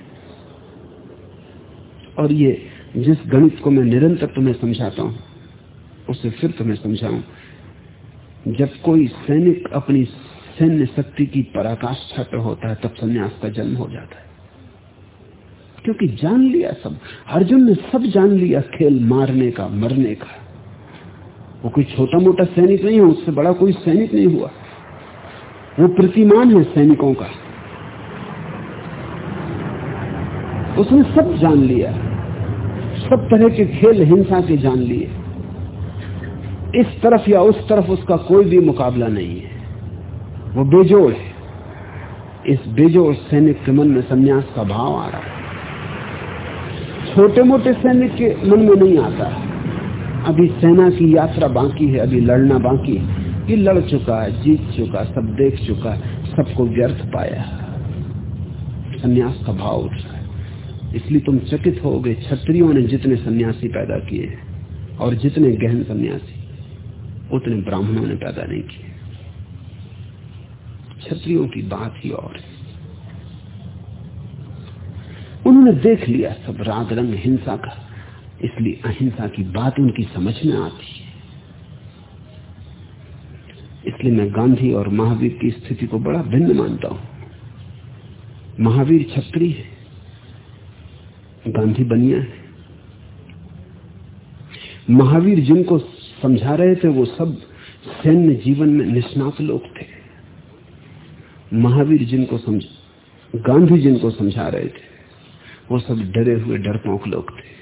और ये जिस गणित को मैं निरंतर तुम्हें समझाता हूँ, उसे फिर तुम्हें समझाऊं, जब कोई सैनिक अपनी सैन्य शक्ति की पराकाष्ठा पर होता है, तब संन्यास का जन्म हो जाता है। क्योंकि जान लिया सब। अर्जुन ने सब जान लिया खेल मारने का, मरने का। वो कोई छोटा मोटा सैनिक नहीं है उससे बड़ा कोई सैनिक नहीं हुआ। वो प्रतिमान है सैनिकों का। उसने सब जान लिया। सब तरह के खेल हिंसा के जान लिए। इस तरफ़ या उस तरफ़ उसका कोई भी मुकाबला नहीं है। वो बेजोड़ है। इस बेजोड़ सैनिक के मन में संन्यास का भाव आ रहा है। छोटे मोटे सैनिक के मन में नहीं आता। अभी सेना की यात्रा बाकी है, अभी लड़ना बाकी है। ये लड़ चुका है, जीत चुका सब देख चुका सबको व्यर्थ पाया सन्यास का भाव उठ रहा है। इसलिए तुम चकित हो गए क्षत्रियों ने जितने सन्यासी पैदा किए और जितने गहन सन्यासी, उतने ब्राह्मणों ने पैदा नहीं किए। क्षत्रियों की बात ही और है। उन्होंने देख लिया, सब राग रंग हिंसा का। इसलिए अहिंसा की बात उनकी समझ में आती है। इसलिए मैं गांधी और महावीर की स्थिति को बड़ा भिन्न मानता हूँ। महावीर छत्री है, गांधी बनिया है। महावीर जिनको समझा रहे थे, वो सब सैन्य जीवन में निष्णात लोग थे। महावीर जिनको समझ, गांधी जिनको समझा रहे थे। वो सब डरे हुए डरपोक लोग थे।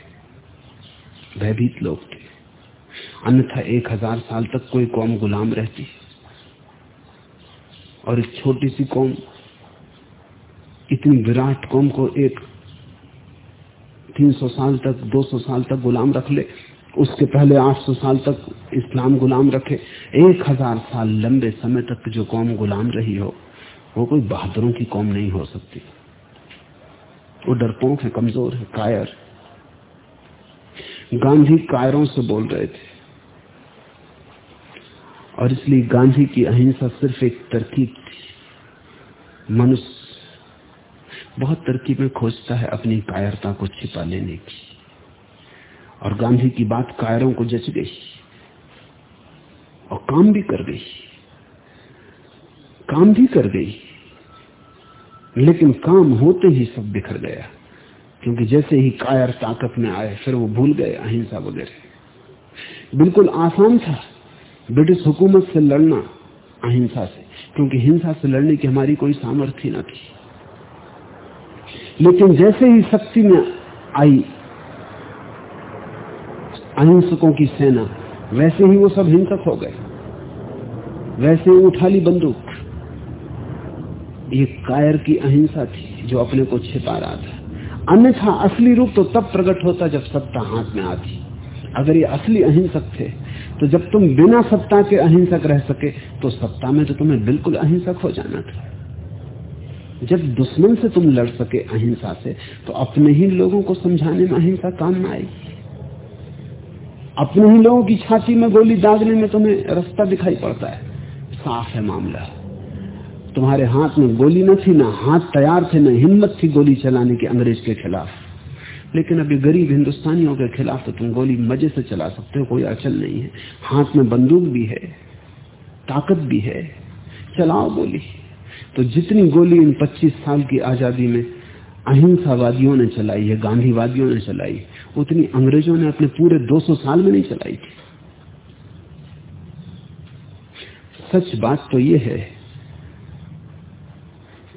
भयभीत लोग थे। अन्यथा एक हज़ार साल तक कोई कौम गुलाम रहती। और एक छोटी सी कौम, इतनी विराट कौम को एक 300 साल तक 200 साल तक गुलाम रख ले, उसके पहले 800 साल तक इस्लाम गुलाम रखे। एक हज़ार साल लंबे समय तक जो कौम गुलाम रही हो, वो कोई बहादुरों की कौम नहीं हो सकती। वो डरपोक है कमज़ोर है, कायर गांधी कायरों से बोल रहे थे। और इसलिए गांधी की अहिंसा सिर्फ़ एक तरकीब थी। मनुष्य बहुत तरकीबें खोजता है अपनी कायरता को छिपा लेने की। और गांधी की बात कायरों को जच गई। और काम भी कर गई। काम भी कर गई। लेकिन काम होते ही सब बिखर गया। क्योंकि जैसे ही कायर ताकत में आए, फिर वो भूल गए, अहिंसा वगैरह। बिल्कुल आसान था। ब्रिटिश हुकूमत से लड़ना अहिंसा से, क्योंकि हिंसा से लड़ने की हमारी कोई सामर्थ्य न थी। लेकिन जैसे ही शक्ति में आई, अहिंसकों की सेना, वैसे ही वो सब हिंसक हो गए। वैसे उठा ली बंदूक ये कायर की अहिंसा थी जो अपने को छिपा रहा था। अन्यथा असली रूप तो तब प्रकट होता जब सत्ता हाथ में आती। अगर ये असली अहिंसक थे तो जब तुम बिना सत्ता के अहिंसक रह सके तो सत्ता में तो तुम्हें बिल्कुल अहिंसक हो जाना था। जब दुश्मन से तुम लड़ सके अहिंसा से तो अपने ही लोगों को समझाने में अहिंसा काम में आएगी। अपने ही लोगों की छाती में गोली दागने में तुम्हें रास्ता दिखाई पड़ता है। साफ़ है मामला। तुम्हारे हाथ में गोली न थी, ना हाथ तैयार थे, ना हिम्मत थी गोली चलाने की अंग्रेज़ के खिलाफ। लेकिन अभी गरीब हिंदुस्तानियों के खिलाफ तो तुम गोली मज़े से चला सकते हो, कोई अचल नहीं है। हाथ में बंदूक भी है, ताकत भी है, चलाओ गोली। तो जितनी गोली इन 25 साल की आज़ादी में अहिंसावादियों ने चलाई है, गांधीवादियों ने चलाई, उतनी अंग्रेज़ों ने अपने पूरे 200 साल में नहीं चलाई थी। सच बात तो यह है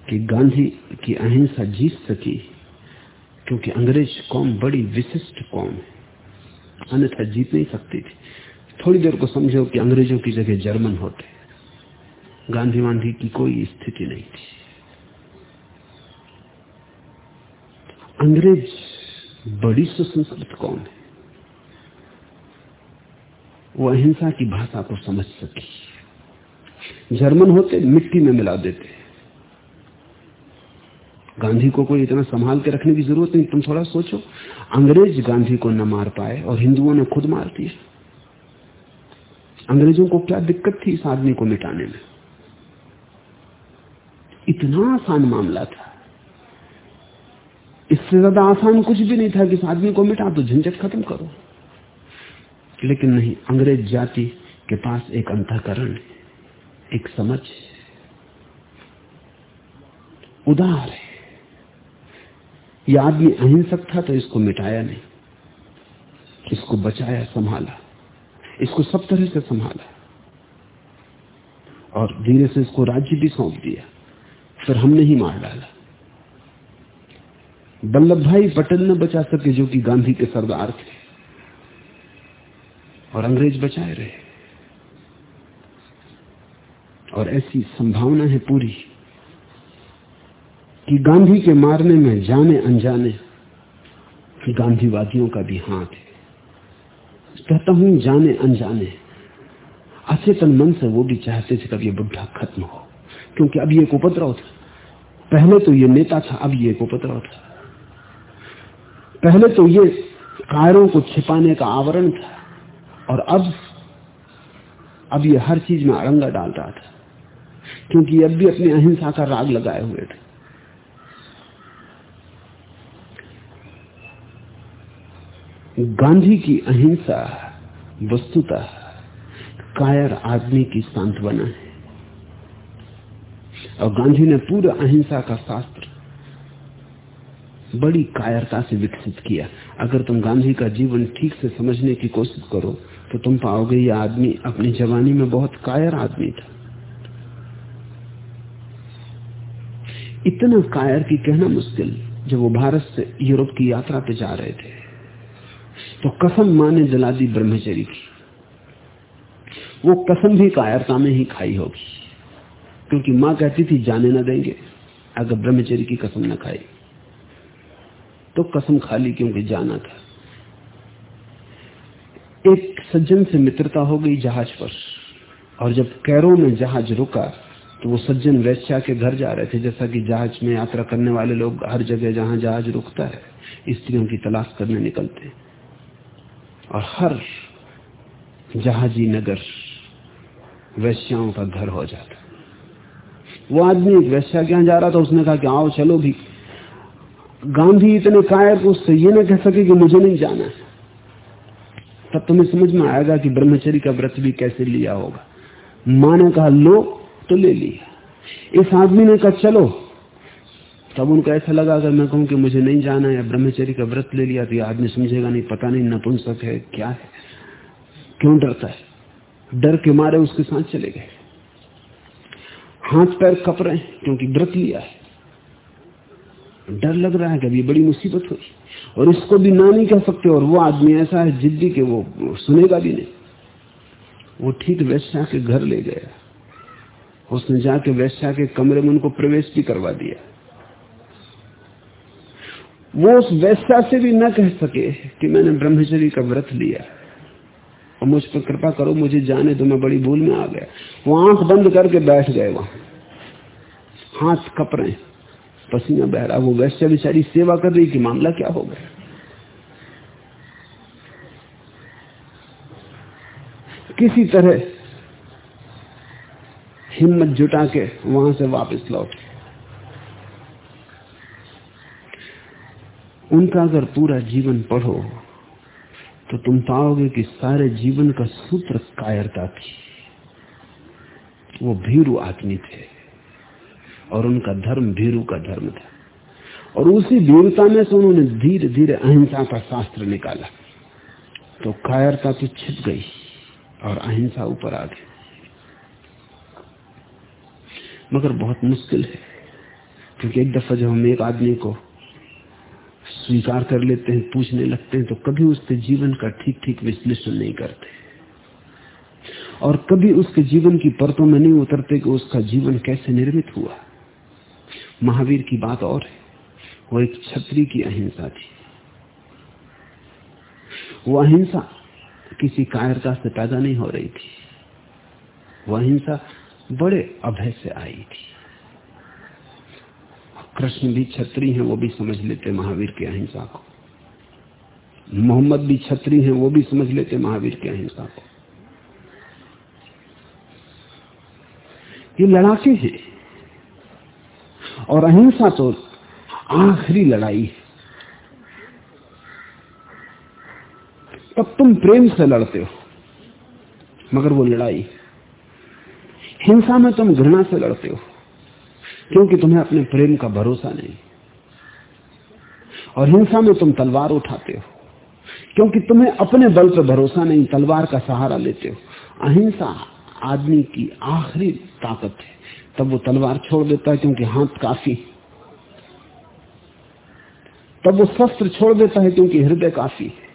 कि गांधी की अहिंसा जीत सकी, क्योंकि अंग्रेज़ कौम बड़ी विशिष्ट कौम है। अन्यथा जीत नहीं सकती थी। थोड़ी देर को समझो कि अंग्रेज़ों की जगह जर्मन होते गांधी वांधी की कोई स्थिति नहीं थी। अंग्रेज़ बड़ी सुसंस्कृत कौन है। वो अहिंसा की भाषा को समझ सकी। जर्मन होते मिट्टी में मिला देते। गांधी को कोई इतना संभाल के रखने की ज़रूरत नहीं, तुम थोड़ा सोचो। अंग्रेज़ गांधी को न मार पाए और हिंदुओं ने खुद मार दिया अंग्रेज़ों को क्या दिक्कत थी इस आदमी को मिटाने में? इतना आसान मामला था। इससे ज़्यादा आसान कुछ भी नहीं था कि इस आदमी को मिटा दो, झंझट खत्म करो। लेकिन नहीं, अंग्रेज़ जाति के पास एक अंतकरण एक समझ उदार है। यह आदमी अहिंसक था तो इसको मिटाया नहीं। इसको बचाया, संभाला। इसको सब तरह से संभाला। और धीरे से इसको राज्य भी सौंप दिया। फिर हमने ही मार डाला। वल्लभ भाई पटेल ने बचा सके जो कि गांधी के सरदार थे। और अंग्रेज़ बचाए रहे। और ऐसी संभावना है पूरी। कि गांधी के मारने में जाने अनजाने गांधीवादियों का भी हाथ है। कहता हूँ, जाने अनजाने। अचेतन मन से वो भी चाहते थे कब ये बुढ़ा खत्म हो, क्योंकि अब ये एक उपद्रव था। पहले तो ये नेता था, अब ये एक उपद्रव था। पहले तो ये कायरों को छिपाने का आवरण था, और अब अब ये हर चीज़ में अरंगा डाल रहा था, क्योंकि अब भी अपनी अहिंसा का राग लगाए हुए थे। गांधी की अहिंसा वस्तुतः कायर आदमी की सांत्वना है। और गांधी ने पूरा अहिंसा का शास्त्र बड़ी कायरता से विकसित किया। अगर तुम गांधी का जीवन ठीक से समझने की कोशिश करो तो तुम पाओगे ये आदमी अपनी जवानी में बहुत कायर आदमी था। इतना कायर की कहना मुश्किल, जब वो भारत से यूरोप की यात्रा पे जा रहे थे। तो कसम माँ ने जला दी ब्रह्मचरी की। वो कसम भी कायरता में ही खाई होगी। क्योंकि माँ कहती थी, जाने ना देंगे, अगर ब्रह्मचरी की कसम न खाई। तो कसम खा ली क्योंकि जाना था। एक सज्जन से मित्रता हो गई जहाज़ पर। और जब कैरो में जहाज़ रुका तो वो सज्जन वैश्या के घर जा रहे थे। जैसा कि जहाज़ में यात्रा करने वाले लोग हर जगह जहाँ जहाज़ रुकता है, स्त्रियों की तलाश करने निकलते और हर जहाजी नगर वैश्याओं का घर हो जाता। वो आदमी एक वैश्या के जा रहा था, उसने कहा कि आओ चलो भी। गांधी इतने कायर उससे ये ना कह सके कि मुझे नहीं जाना है। तब तुम्हें समझ में आएगा कि ब्रह्मचरी का व्रत भी कैसे लिया होगा। माँ ने कहा, लो तो ले लिया। इस आदमी ने कहा, चलो तब उनको ऐसा लगा, अगर मैं कहूँ कि मुझे नहीं जाना है ब्रह्मचरी का व्रत ले लिया तो ये आदमी समझेगा, नहीं, पता नहीं, नपुंसक है, क्या है? क्यों डरता है? डर के मारे उसके साथ चले गए। हाथ पैर कप रहे हैं, क्योंकि व्रत लिया है। डर लग रहा है कि अभी बड़ी मुसीबत हुई। और इसको भी ना नहीं कह सकते, और वो आदमी ऐसा है जिद्दी के वो सुनेगा भी नहीं। वो ठीक वैश्या के घर ले गया। उसने जाके वैश्या के कमरे में उनको प्रवेश भी करवा दिया। वो उस वैश्या से भी न कह सके कि मैंने ब्रह्मचरी का व्रत लिया। और मुझ पर कृपा करो, मुझे जाने तो मैं बड़ी भूल में आ गया। वो आँख बंद करके बैठ गए वहाँ। हाथ कप रहे पसीना बह रहा वो वैश्य बेचारी सेवा कर रही कि मामला क्या हो गया? किसी तरह हिम्मत जुटा के वहाँ से वापस लौट। उनका अगर पूरा जीवन पढ़ो तो तुम पाओगे कि सारे जीवन का सूत्र कायरता थी। वो भीरू आदमी थे, और उनका धर्म भीरू का धर्म था। और उसी भीरुता में से उन्होंने धीरे धीरे अहिंसा का शास्त्र निकाला। तो कायरता तो छिप गई, और अहिंसा ऊपर आ गई। मगर बहुत मुश्किल है, क्योंकि एक दफ़ा जब हम एक आदमी को स्वीकार कर लेते हैं, पूछने लगते हैं तो कभी उसके जीवन का ठीक ठीक विश्लेषण नहीं करते। और कभी उसके जीवन की परतों में नहीं उतरते कि उसका जीवन कैसे निर्मित हुआ। महावीर की बात और है। वो एक छत्री की अहिंसा थी। वो अहिंसा किसी कायरता से पैदा नहीं हो रही थी। वह अहिंसा बड़े अभय से आई थी। कृष्ण भी छत्री हैं, वो भी समझ लेते महावीर की अहिंसा को। मोहम्मद भी छत्री हैं, वो भी समझ लेते महावीर की अहिंसा को। ये लड़ाके हैं। और अहिंसा तो आखिरी लड़ाई तब तुम प्रेम से लड़ते हो, मगर वो लड़ाई हिंसा में तुम घृणा से लड़ते हो। क्योंकि तुम्हें अपने प्रेम का भरोसा नहीं। और हिंसा में तुम तलवार उठाते हो। क्योंकि तुम्हें अपने बल पर भरोसा नहीं, तलवार का सहारा लेते हो। अहिंसा आदमी की आखिरी ताकत है। तब वो तलवार छोड़ देता है क्योंकि हाथ काफ़ी तब वो शस्त्र छोड़ देता है क्योंकि हृदय काफ़ी है।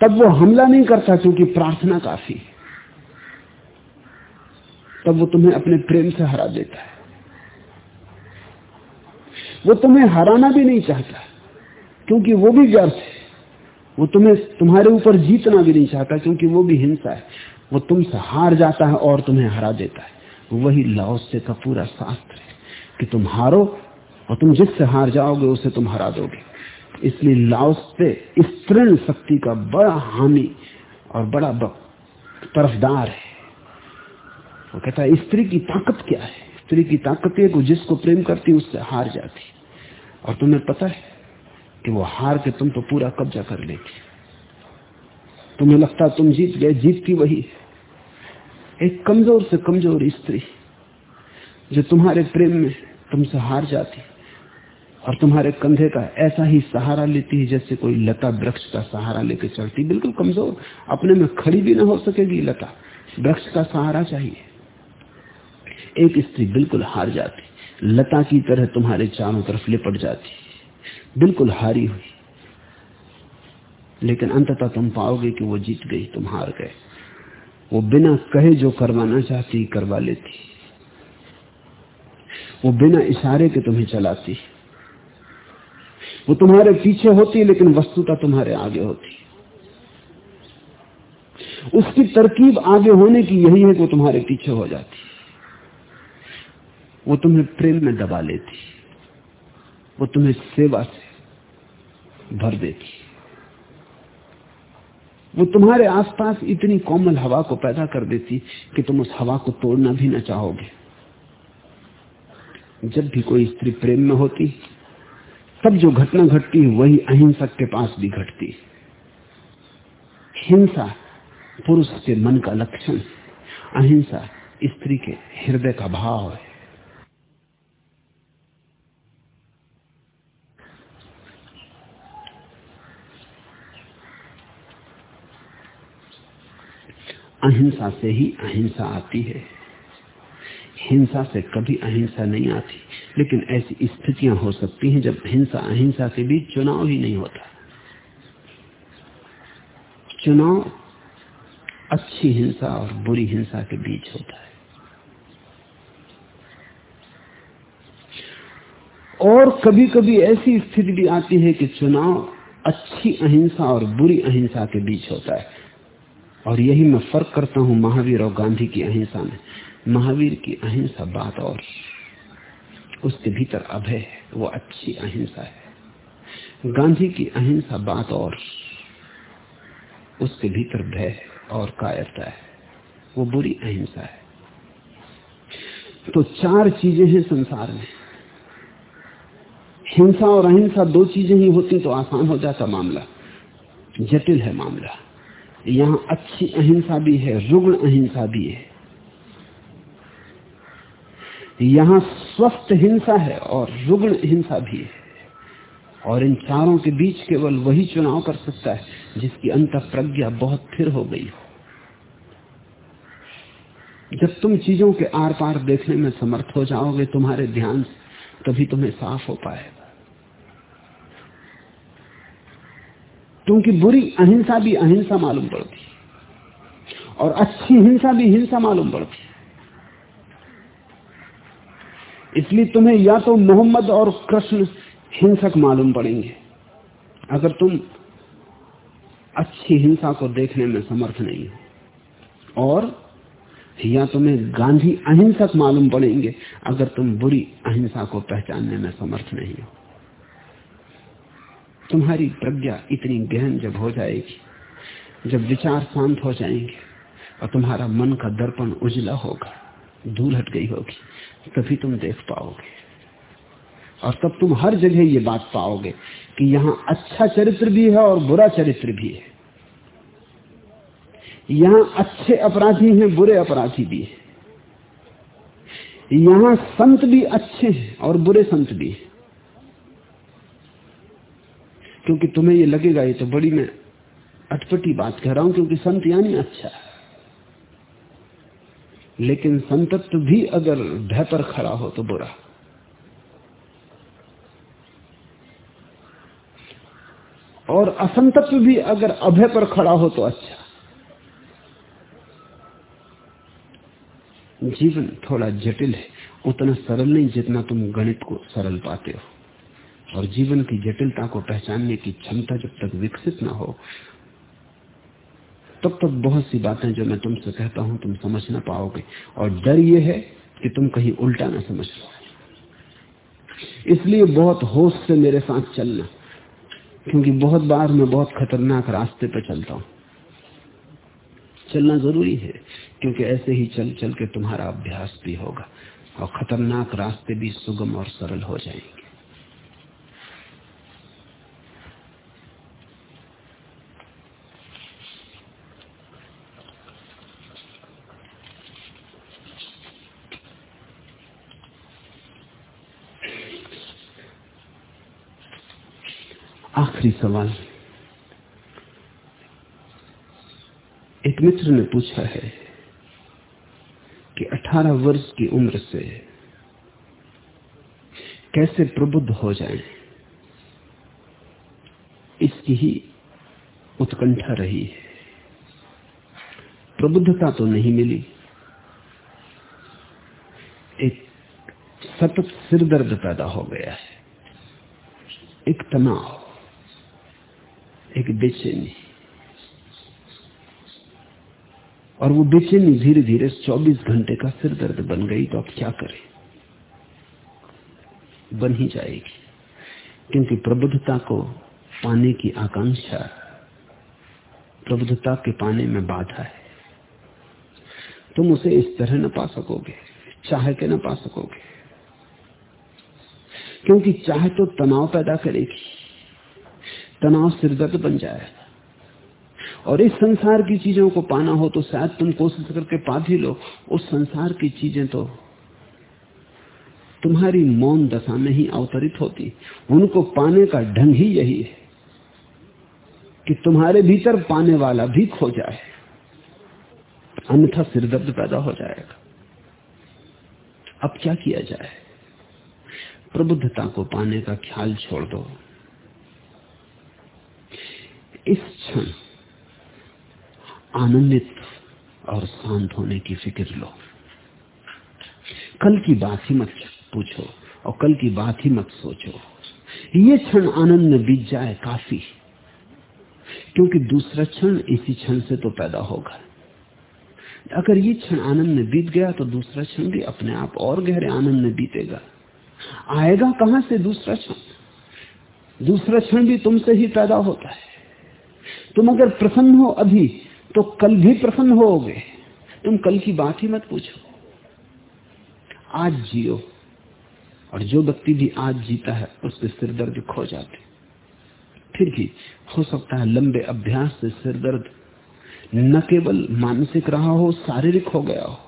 तब वो हमला नहीं करता क्योंकि प्रार्थना काफ़ी है। तब वो तुम्हें अपने प्रेम से हरा देता है। वो तुम्हें हराना भी नहीं चाहता, क्योंकि वो भी व्यर्थ है। वो तुम्हें, तुम्हारे ऊपर जीतना भी नहीं चाहता, क्योंकि वो भी हिंसा है। वो तुमसे हार जाता है और तुम्हें हरा देता है। वही लाओसे का पूरा शास्त्र है कि तुम हारो और तुम जिससे हार जाओगे, उसे तुम हरा दोगे। इसलिए लाओसे स्त्रीण शक्ति का बड़ा हामी और बड़ा तरफदार है। वो कहता है, स्त्री की ताकत क्या है? स्त्री की ताकत है जिसको प्रेम करती उससे हार जाती और तुम्हें पता है कि वो हार के तुम तो पूरा कब्जा कर लेती तुम्हें लगता तुम जीत गए जीतती वही एक कमज़ोर से कमज़ोर स्त्री जो तुम्हारे प्रेम में तुमसे हार जाती और तुम्हारे कंधे का ऐसा ही सहारा लेती है जैसे कोई लता वृक्ष का सहारा लेकर चलती। बिल्कुल कमज़ोर, अपने में खड़ी भी ना हो सकेगी लता। वृक्ष का सहारा चाहिए। एक स्त्री बिल्कुल हार जाती। लता की तरह तुम्हारे चारों तरफ़ लिपट जाती बिल्कुल हारी हुई। लेकिन अंततः तुम पाओगे कि वो जीत गई, तुम हार गए। वो बिना कहे जो करवाना चाहती, करवा लेती। वो बिना इशारे के तुम्हें चलाती। वो तुम्हारे पीछे होती, लेकिन वस्तुता तुम्हारे आगे होती। उसकी तरकीब आगे होने की यही है कि वो तुम्हारे पीछे हो जाती। वो तुम्हें प्रेम में दबा लेती, वो तुम्हें सेवा से भर देती। वो तुम्हारे आसपास इतनी कोमल हवा को पैदा कर देती कि तुम उस हवा को तोड़ना भी ना चाहोगे। जब भी कोई स्त्री प्रेम में होती, तब जो घटना घटती, वही अहिंसक के पास भी घटती। हिंसा पुरुष के मन का लक्षण, अहिंसा स्त्री के हृदय का भाव है। अहिंसा से ही अहिंसा आती है। हिंसा से कभी अहिंसा नहीं आती, लेकिन ऐसी स्थितियाँ हो सकती हैं जब हिंसा अहिंसा के बीच चुनाव ही नहीं होता। चुनाव अच्छी हिंसा और बुरी हिंसा के बीच होता है। और कभी कभी ऐसी स्थिति भी आती है कि चुनाव अच्छी अहिंसा और बुरी अहिंसा के बीच होता है। और यही मैं फ़र्क करता हूँ महावीर और गांधी की अहिंसा में। महावीर की अहिंसा बात और उसके भीतर अभय है, वो अच्छी अहिंसा है। गांधी की अहिंसा बात और उसके भीतर भय और कायरता है। वो बुरी अहिंसा है। तो चार चीज़ें हैं संसार में। हिंसा और अहिंसा दो चीज़ें ही होती तो आसान हो जाता मामला। जटिल है मामला। यहाँ अच्छी अहिंसा भी है, रुग्ण अहिंसा भी है। यहाँ स्वस्थ हिंसा है और रुग्ण हिंसा भी है। और इन चारों के बीच केवल वही चुनाव कर सकता है, जिसकी अंत प्रज्ञा बहुत फिर हो गई हो। जब तुम चीज़ों के आर पार देखने में समर्थ हो जाओगे, तुम्हारे ध्यान तभी तुम्हें साफ़ हो पाएगा। क्योंकि बुरी अहिंसा भी अहिंसा मालूम पड़ती और अच्छी हिंसा भी हिंसा मालूम पड़ती इसलिए तुम्हें या तो मोहम्मद और कृष्ण हिंसक मालूम पड़ेंगे। अगर तुम अच्छी हिंसा को देखने में समर्थ नहीं हो, और या तुम्हें गांधी अहिंसक मालूम पड़ेंगे, अगर तुम बुरी अहिंसा को पहचानने में समर्थ नहीं हो। तुम्हारी प्रज्ञा इतनी गहन जब हो जाएगी, जब विचार शांत हो जाएँगे और तुम्हारा मन का दर्पण उजला होगा, धूल हट गई होगी, तभी तुम देख पाओगे। और तब तुम हर जगह ये बात पाओगे कि यहाँ अच्छा चरित्र भी है और बुरा चरित्र भी है। यहाँ अच्छे अपराधी हैं, बुरे अपराधी भी है। यहाँ संत भी अच्छे हैं और बुरे संत भी हैं। क्योंकि तुम्हें ये लगेगा, ये तो बड़ी मैं अटपटी बात कह रहा हूँ, क्योंकि संत यानी अच्छा है। लेकिन संतत्व भी अगर भय पर खड़ा हो तो बुरा। और असंतत्व भी अगर अभय पर खड़ा हो तो अच्छा। जीवन थोड़ा जटिल है, उतना सरल नहीं जितना तुम गणित को सरल पाते हो। और जीवन की जटिलता को पहचानने की क्षमता जब तक विकसित ना हो, तब तक बहुत सी बातें जो मैं तुमसे कहता हूँ तुम समझ ना पाओगे। और डर यह है कि तुम कहीं उल्टा ना समझ लो इसलिए बहुत होश से मेरे साथ चलना, क्योंकि बहुत बार मैं बहुत खतरनाक रास्ते पर चलता हूँ। चलना ज़रूरी है, क्योंकि ऐसे ही चल चल के तुम्हारा अभ्यास भी होगा, और खतरनाक रास्ते भी सुगम और सरल हो जाएँगे। आखिरी सवाल। एक मित्र ने पूछा है कि 18 वर्ष की उम्र से कैसे प्रबुद्ध हो जाएँ? इसकी ही उत्कंठा रही है। प्रबुद्धता तो नहीं मिली। एक सतत सिरदर्द पैदा हो गया है। एक तनाव। एक बेचैनी। और वो बेचैनी धीरे धीरे 24 घंटे का सिर दर्द बन गई तो अब क्या करें? बन ही जाएगी। क्योंकि प्रबुद्धता को पाने की आकांक्षा, प्रबुद्धता के पाने में बाधा है। तुम उसे इस तरह न पा सकोगे, चाह के न पा सकोगे। क्योंकि चाहे तो तनाव पैदा करेगी। तनाव सिरदर्द बन जाएगा और इस संसार की चीज़ों को पाना हो तो शायद तुम कोशिश करके पा भी लो। उस संसार की चीज़ें तो तुम्हारी मौन दशा में ही अवतरित होती। उनको पाने का ढंग ही यही है कि तुम्हारे भीतर पाने वाला भी खो जाए। अन्यथा सिरदर्द पैदा हो जाएगा। अब क्या किया जाए? प्रबुद्धता को पाने का ख्याल छोड़ दो। इस क्षण आनंदित और शांत होने की फ़िक्र लो। कल की बात ही मत पूछो और कल की बात ही मत सोचो। ये क्षण आनंद में बीत जाए काफ़ी, क्योंकि दूसरा क्षण इसी क्षण से तो पैदा होगा। अगर ये क्षण आनंद में बीत गया तो दूसरा क्षण भी अपने आप और गहरे आनंद में बीतेगा। आएगा कहाँ से दूसरा क्षण? दूसरा क्षण भी तुमसे ही पैदा होता है। तुम अगर प्रसन्न हो अभी तो कल भी प्रसन्न होगे। तुम कल की बात ही मत पूछो। आज जियो। और जो व्यक्ति भी आज जीता है उसके सिर दर्द खो जाते। फिर भी हो सकता है लंबे अभ्यास से सिर दर्द न केवल मानसिक रहा हो, शारीरिक हो गया हो।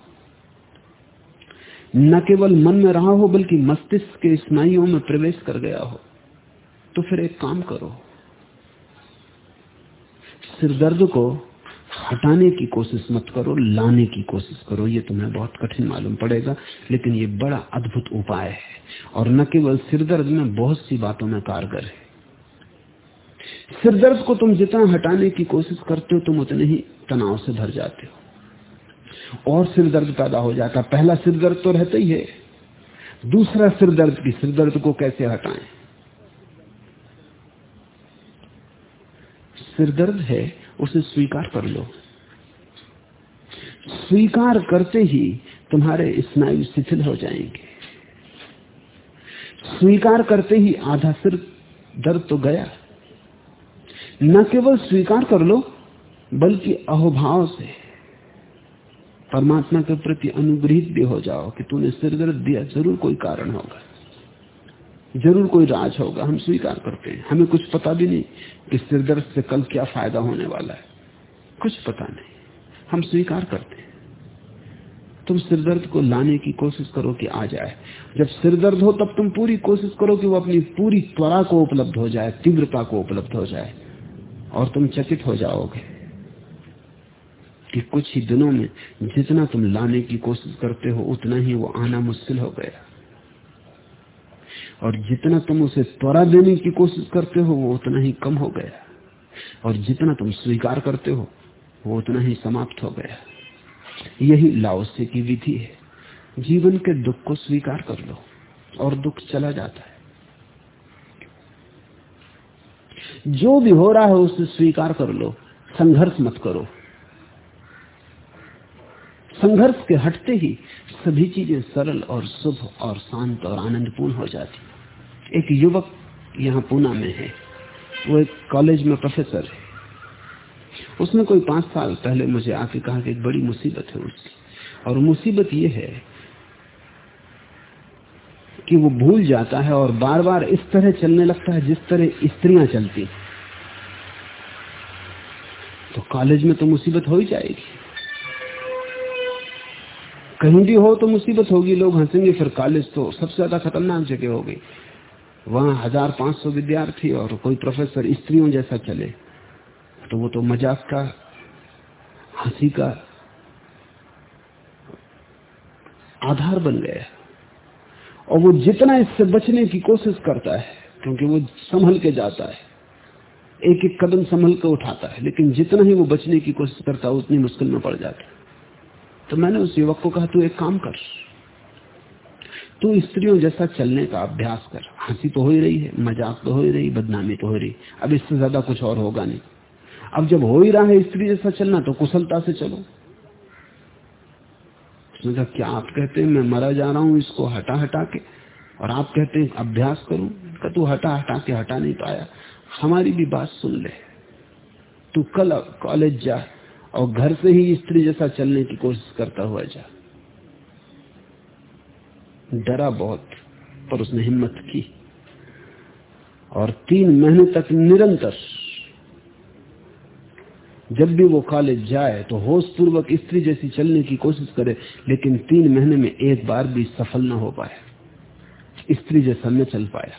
न केवल मन में रहा हो, बल्कि मस्तिष्क के स्नायुओं में प्रवेश कर गया हो। तो फिर एक काम करो। सिरदर्द को हटाने की कोशिश मत करो, लाने की कोशिश करो, ये तुम्हें बहुत कठिन मालूम पड़ेगा, लेकिन ये बड़ा अद्भुत उपाय है। और न केवल सिरदर्द में, बहुत सी बातों में कारगर है। सिरदर्द को तुम जितना हटाने की कोशिश करते हो, तुम उतने ही तनाव से भर जाते हो। और सिरदर्द पैदा हो जाता पहला सिरदर्द तो रहता ही है। दूसरा सिरदर्द की सिरदर्द को कैसे हटाएँ? सिरदर्द है, उसे स्वीकार कर लो। स्वीकार करते ही तुम्हारे स्नायु शिथिल हो जाएँगे। स्वीकार करते ही आधा सिर दर्द तो गया। न केवल स्वीकार कर लो, बल्कि अहोभाव से परमात्मा के प्रति अनुग्रहित भी हो जाओ कि तूने सिर दर्द दिया, ज़रूर कोई कारण होगा। ज़रूर कोई राज होगा, हम स्वीकार करते हैं। हमें कुछ पता भी नहीं कि सिरदर्द से कल क्या फ़ायदा होने वाला है। कुछ पता नहीं। हम स्वीकार करते हैं। तुम सिरदर्द को लाने की कोशिश करो कि आ जाए। जब सिरदर्द हो, तब तुम पूरी कोशिश करो कि वो अपनी पूरी त्वरा को उपलब्ध हो जाए, तीव्रता को उपलब्ध हो जाए, और तुम चकित हो जाओगे कि कुछ ही दिनों में जितना तुम लाने की कोशिश करते हो, उतना ही वो आना मुश्किल हो गया। और जितना तुम उसे त्वरा देने की कोशिश करते हो, वो उतना ही कम हो गया। और जितना तुम स्वीकार करते हो, वो उतना ही समाप्त हो गया। यही लाओसे की विधि है। जीवन के दुख को स्वीकार कर लो और दुख चला जाता है। जो भी हो रहा है, उसे स्वीकार कर लो। संघर्ष मत करो। संघर्ष के हटते ही सभी चीज़ें सरल और शुभ और शांत और आनंदपूर्ण हो जाती एक युवक यहाँ पूना में है। वो एक कॉलेज में प्रोफेसर है। उसने कोई पाँच साल पहले मुझे आके कहा कि एक बड़ी मुसीबत है उसकी। और मुसीबत ये है कि वो भूल जाता है और बार बार इस तरह चलने लगता है जिस तरह स्त्रियाँ चलती तो कॉलेज में तो मुसीबत हो ही जाएगी। कहीं भी हो तो मुसीबत होगी, लोग हंसेंगे, फिर कॉलेज तो सबसे ज़्यादा खतरनाक जगह हो गई। वहाँ हज़ार पाँच सौ विद्यार्थी और कोई प्रोफेसर, स्त्रियों जैसा चले। तो वो तो मज़ाक का, हँसी का आधार बन गया। और वो जितना इससे बचने की कोशिश करता है, क्योंकि वो संभल के जाता है एक एक कदम संभल के उठाता है, लेकिन जितना ही वो बचने की कोशिश करता है, उतनी मुश्किल में पड़ जाता है। तो मैंने उस युवक को कहा, तू एक काम कर। तू स्त्रियों जैसा चलने का अभ्यास कर। हँसी तो हो ही रही है, मज़ाक तो हो ही रही, बदनामी तो हो रही। अब इससे ज़्यादा कुछ और होगा नहीं। अब जब हो ही रहा है स्त्री जैसा चलना तो कुशलता से चलो। उसने कहा, क्या आप कहते हैं, मैं मरा जा रहा हूँ इसको हटा हटा के, और आप कहते हैं अभ्यास करूँ? का तू हटा हटा के हटा नहीं पाया। हमारी भी बात सुन ले। तू कल कॉलेज जा और घर से ही स्त्री जैसा चलने की कोशिश करता हुआ जा। डरा बहुत, पर उसने हिम्मत की। और तीन महीने तक निरंतर, जब भी वो कॉलेज जाए तो होश पूर्वक स्त्री जैसी चलने की कोशिश करे, लेकिन तीन महीने में एक बार भी सफल न हो पाया। स्त्री जैसा न चल पाया।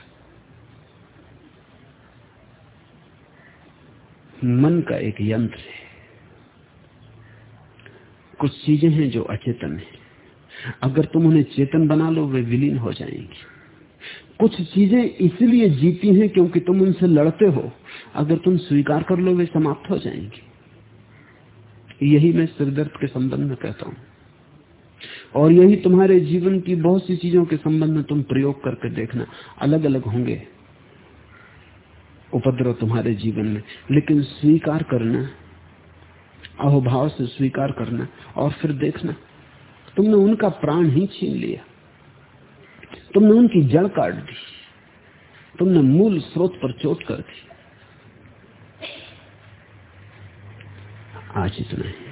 मन का एक यंत्र है। कुछ चीज़ें हैं जो अचेतन है। अगर तुम उन्हें चेतन बना लो, वे विलीन हो जाएँगी। कुछ चीज़ें इसलिए जीती हैं क्योंकि तुम उनसे लड़ते हो। अगर तुम स्वीकार कर लो, वे समाप्त हो जाएँगी। यही मैं सिरदर्द के संबंध में कहता हूँ। और यही तुम्हारे जीवन की बहुत सी चीज़ों के संबंध में तुम प्रयोग करके देखना अलग अलग होंगे। उपद्रव तुम्हारे जीवन में। लेकिन स्वीकार करना अहोभाव से स्वीकार करना और फिर देखना। तुमने उनका प्राण ही छीन लिया। तुमने उनकी जड़ काट दी। तुमने मूल स्रोत पर चोट कर दी। आज इतना ही।